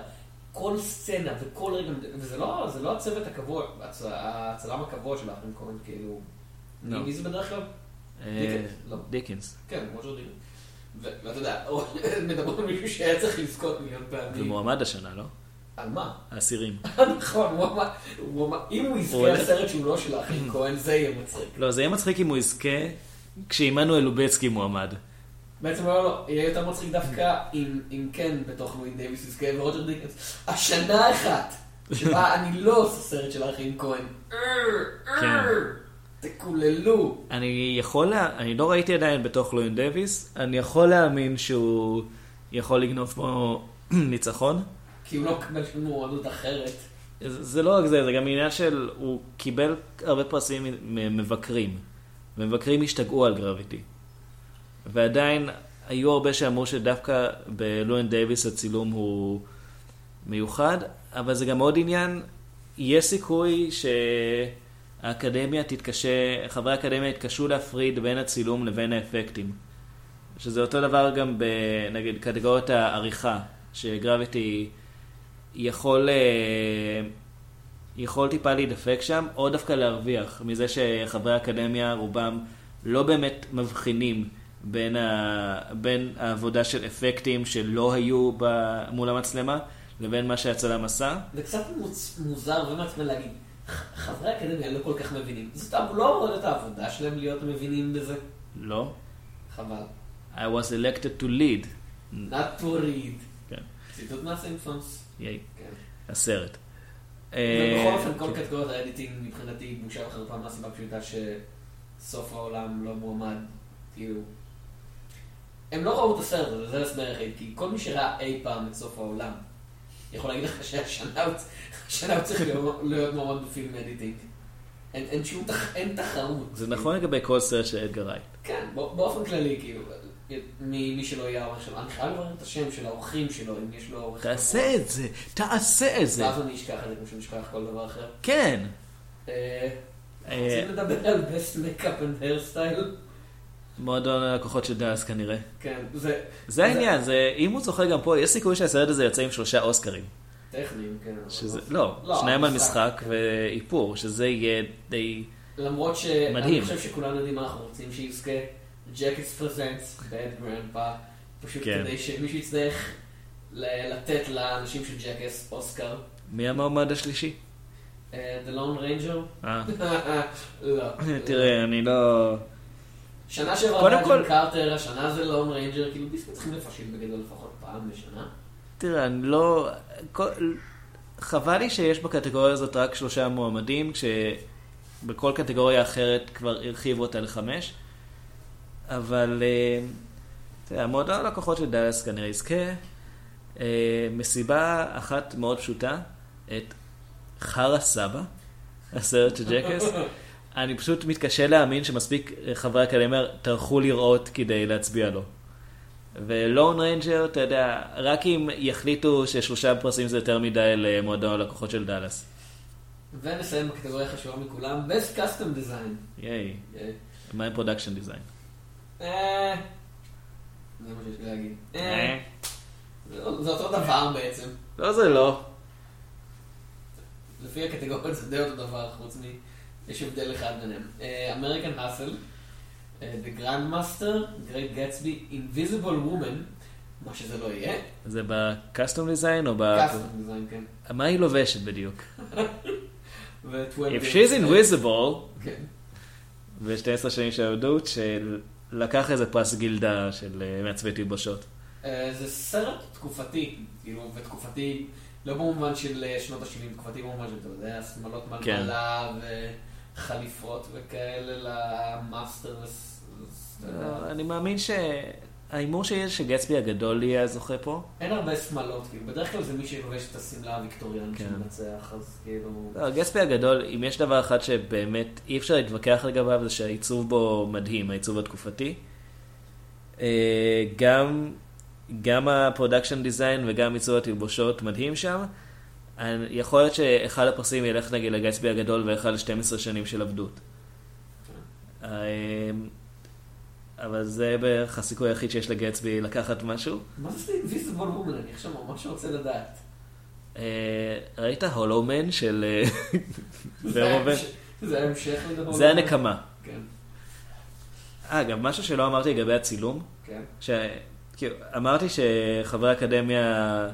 כל סצנה וכל רגע, וזה לא, זה לא הצוות הקבוע, הצ- הצלם הקבוע של האחרים כהן, כאילו, לא. מי זה בדרך כלל? אה, דיקנס, לא. דיקנס. כן, רוג'ר דיקנס. ואתה יודע, מדברים על מישהו שהיה צריך לזכות מיליון פעמים. ומועמד השנה, לא? על מה? האסירים. נכון, הוא אמר, אם הוא יזכה הולך- לסרט שהוא לא של האחים כהן, זה יהיה מצחיק. לא, זה יהיה מצחיק אם הוא יזכה כשעמנואל לובצקי מועמד. בעצם אמר לו, יהיה יותר מצחיק דווקא אם אם כן בתוך לואי דייוויס יזכה ורוג'ר דיקנס. השנה אחת שבה אני לא עושה סרט של האחים כהן. כן. תקוללו. אני יכול, לה... אני לא ראיתי עדיין בתוך לואין דוויס, אני יכול להאמין שהוא יכול לגנוב פה ניצחון. כי הוא לא מקבל שום מועמדות אחרת. זה זה לא רק זה, זה גם עניין של, הוא קיבל הרבה פרסים ממבקרים, ומבקרים השתגעו על גרביטי. ועדיין היו הרבה שאמרו שדווקא בלואין דייוויס הצילום הוא מיוחד, אבל זה גם עוד עניין, יש סיכוי שהאקדמיה תתקשה, חברי האקדמיה יתקשו להפריד בין הצילום לבין האפקטים. שזה אותו דבר גם בנגיד קטגוריית העריכה, שגרביטי יכול, אה, יכול טיפה להידפק שם, או דווקא להרוויח, מזה שחברי האקדמיה רובם לא באמת מבחינים בין, ה, בין העבודה של אפקטים שלא היו מול המצלמה, לבין מה שהצלם עשה. זה קצת מוזר ומעצבן להגיד, "ח- חברי האקדמיה לא כל כך מבינים. זאת לא אמורה להיות העבודה שלהם להיות מבינים בזה. לא. חבל. I was elected to lead. not to read. כן, ציטוט מהסימפסונס. ייי, כן. הסרט. ובכל אה, אופן, כל כן. קטגוריית ה Editing מבחינתי בושה וחרפה מהסיבה הפשוטה שסוף העולם לא מועמד, כאילו... הם לא ראו את הסרט הזה, זה ההסבר היחיד, כי כל מי שראה אי פעם את סוף העולם, יכול להגיד לך שהשנה הוא- צריך להיות- מועמד ב Film Editing. אין אין שום תח- אין תחרות. זה נכון לגבי כל סרט של אדגר רייט. כן, בא- באופן כללי, כאילו, מי מי שלא יהיה העורך שלו, אני חייב לברר את השם של האורחים שלו, אם יש לו עורך... תעשה את זה, תעשה את זה. ואז אני אשכח את זה כמו שאני אשכח כל דבר אחר. כן. אה, אה, רוצים לדבר על best makeup and hairstyle? מועדון הלקוחות של דאס כנראה. כן, זה... זה העניין, זה, אם הוא זוכה גם פה, יש סיכוי שהסרט הזה יוצא עם שלושה אוסקרים. טכניים, כן. שזה, לא- לא, שניים על משחק כן. ואיפור, שזה יהיה די... למרות שאני מדהים. חושב שכולנו יודעים מה אנחנו רוצים שיזכה. Jackass Presents, Bad Grandpa, פשוט כן. כדי שמישהו יצטרך ל- לתת לאנשים של Jackass אוסקר. מי המועמד השלישי? אה, The Lone Ranger? אה, לא. תראה, אני לא... שנה שעברה קודם היה כל- ג'ון קרטר, השנה זה Lone Ranger, כאילו דיסני צריכים לפשל בגדול לפחות פעם בשנה. תראה, אני לא... כל... חבל לי שיש בקטגוריה הזאת רק שלושה מועמדים, כשבכל קטגוריה אחרת כבר הרחיבו אותה לחמש. אבל, אה, יודע, מועדון הלקוחות של דאלאס כנראה יזכה. אה, מסיבה אחת מאוד פשוטה, את חרא סבא, הסרט של ג'קס. אני פשוט מתקשה להאמין שמספיק חברי אקדמיה טרחו לראות כדי להצביע לו. ו Lone Ranger, אתה יודע, רק אם יחליטו ששלושה פרסים זה יותר מדי למועדון הלקוחות של דאלאס. ונסיים בקטגוריה החשובה מכולם, Best Costume Design. ייי, אה, מה עם Production Design? אה, זה מה שיש לי להגיד. אה, זה זה אותו דבר בעצם. לא, זה לא. לפי הקטגוריות זה די אותו דבר, חוץ מ... יש הבדל אחד ביניהם. אמריקן האסל, The Grandmaster, Great Gatsby, Invisible Woman, מה שזה לא יהיה, זה בקסטום דיזיין או ב... Custom Design, כן. מה היא לובשת בדיוק? ו-12 If she's invisible, כן. ו-12 שנים של עבדות, שלקח איזה פרס גילדה של אה, מעצבי תלבושות. אה, זה סרט תקופתי, כאילו, ותקופתי, לא במובן של אה, שנות ה-70, תקופתי במובן של, אתה יודע, שמלות כן. מלמלה וחליפות וכאלה למאסטר. יודע. אני מאמין ש... ההימור שלי שגצבי הגדול יהיה הזוכה פה. אין הרבה שמלות, כאילו, בדרך כלל זה מי שלובש את השמלה הוויקטוריאנית כן. שמנצח, אז כאילו... לא, גצבי הגדול, אם יש דבר אחד שבאמת אי אפשר להתווכח לגביו, זה שהעיצוב בו מדהים, העיצוב התקופתי. אה, גם, גם ה production design וגם עיצוב התלבושות מדהים שם. יכול להיות שאחד הפרסים ילך נגיד לגצבי הגדול ואחד ל-12 שנים של עבדות. אה, אבל זה בערך הסיכוי היחיד שיש לגצבי לקחת משהו. מה זה אינביזיבול וומן? אני עכשיו ממש רוצה לדעת. אה, ראית הולומן של אה, זה ההמשך לדבר. זה הנקמה. כן, אגב, משהו שלא אמרתי לגבי הצילום, כן. כאילו, אמרתי שחברי אקדמיה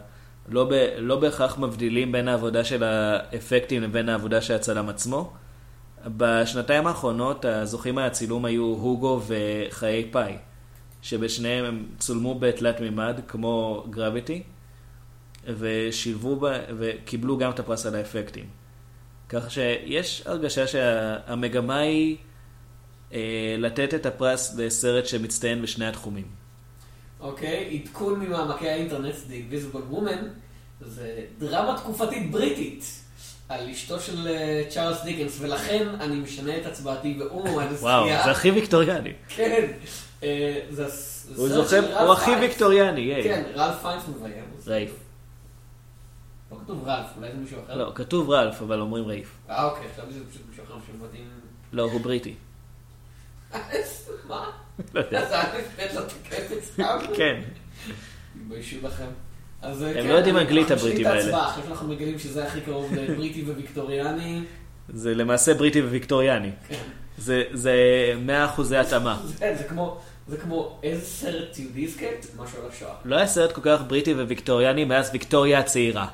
לא, ב... לא בהכרח מבדילים בין העבודה של האפקטים לבין העבודה של הצלם עצמו. בשנתיים האחרונות הזוכים מהצילום היו הוגו וחיי פאי, שבשניהם הם צולמו בתלת מימד כמו גרביטי, ושילבו ב... וקיבלו גם את הפרס על האפקטים. כך שיש הרגשה שהמגמה היא אה, לתת את הפרס לסרט שמצטיין בשני התחומים. אוקיי, עדכון ממעמקי האינטרנט, The Invisible Woman, זה דרמה תקופתית בריטית על אשתו של אה, צ'ארלס דיקנס, ולכן אני משנה את הצבעתי ואומו עד וואו, הזכייה. זה הכי ויקטוריאני. כן. אה, זה זה הוא של הוא הכי. ויקטוריאני, ייי. כן, רלף פיינס מביים. רייף. לא כתוב רלף, אולי זה מישהו אחר? לא, כתוב רלף, אבל אומרים רייף. אה, אוקיי, חשבתי שזה פשוט מישהו אחר שמתאים... לא, הוא בריטי. מה? לא יודע. אז תפת לו את סתם? כן. תתביישו לכם. אז הם כן, לא יודעים אנגלית, אנחנו משנים הבריטים את האלה. ההצבעה, אחרי שאנחנו מגלים שזה הכי קרוב לבריטי וויקטוריאני. זה למעשה בריטי וויקטוריאני. כן. זה, זה 100% התאמה. זה כמו, זה כמו איזה סרט תיעודי הסכת? משהו על השואה. לא היה סרט כל כך בריטי וויקטוריאני מאז ויקטוריה הצעירה.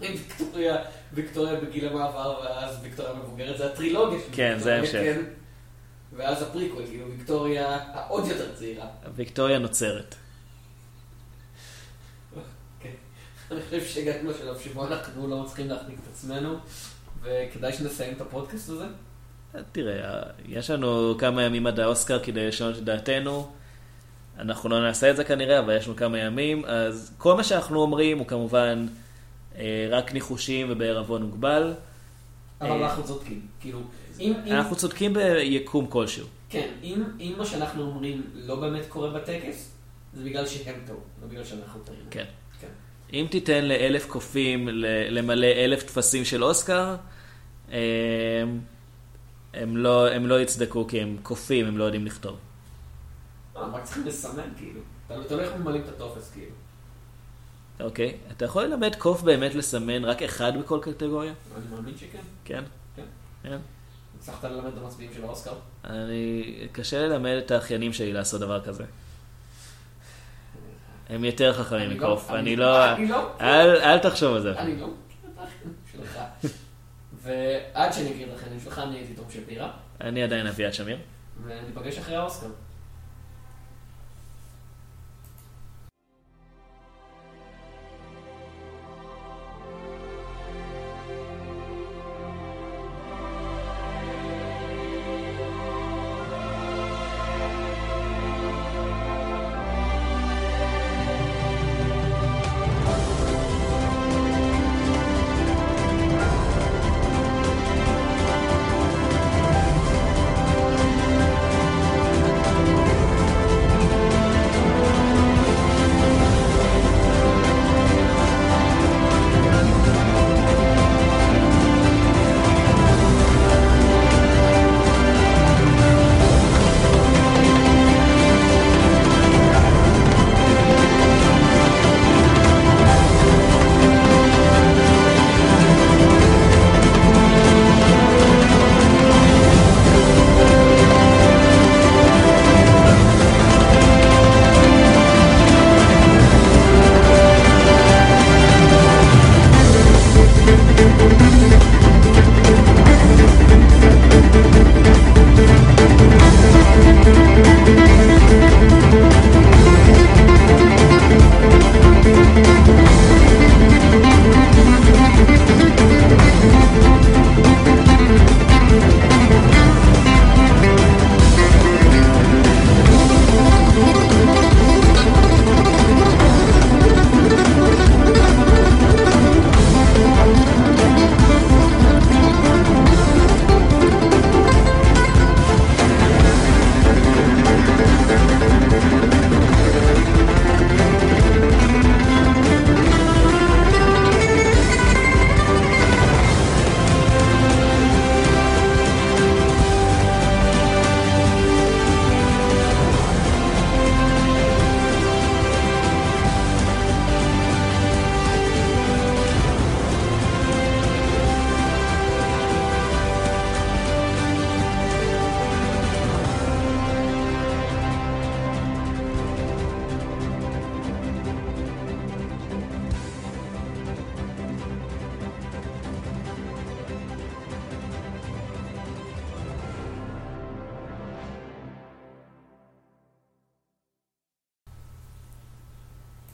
ויקטוריה, ויקטוריה בגיל המעבר, ואז ויקטוריה מבוגרת, זה הטרילוגיה של כן, זה ההמשך. כן. ואז הפריקוול, כאילו ויקטוריה העוד יותר צעירה. ויקטוריה נוצרת. כן. אני חושב שהגענו לשלב שבו אנחנו לא מצליחים להצחיק את עצמנו, וכדאי שנסיים את הפודקאסט הזה. תראה, יש לנו כמה ימים עד האוסקר כדי לשנות את דעתנו. אנחנו לא נעשה את זה כנראה, אבל יש לנו כמה ימים, אז כל מה שאנחנו אומרים הוא כמובן רק ניחושים ובערבון מוגבל. אבל אה, אנחנו צודקים. כאילו, אם, אנחנו צודקים ביקום כלשהו. כן, אם, אם מה שאנחנו אומרים לא באמת קורה בטקס, זה בגלל שהם טעו, לא בגלל שאנחנו טעינו. כן. כן. אם תיתן לאלף קופים למלא אלף טפסים של אוסקר, אה, הם לא, הם לא יצדקו כי הם קופים, הם לא יודעים לכתוב. אה, רק צריכים לסמן, כאילו. אתה לא איך ממלאים את הטופס, כאילו. אוקיי? אתה יכול ללמד קוף באמת לסמן רק אחד בכל קטגוריה? אני מאמין שכן. כן. כן. כן. הצלחת ללמד את המצביעים של האוסקר? אני... קשה ללמד את האחיינים שלי לעשות דבר כזה. הם יותר חכמים לא- מקוף, אני- לא... אני לא- אל תחשוב על זה. אני לא מכיר את האחים שלך. ועד שאני האחיינים שלך, אני הייתי תום שפירא, אני עדיין אביעד שמיר. וניפגש אחרי האוסקר.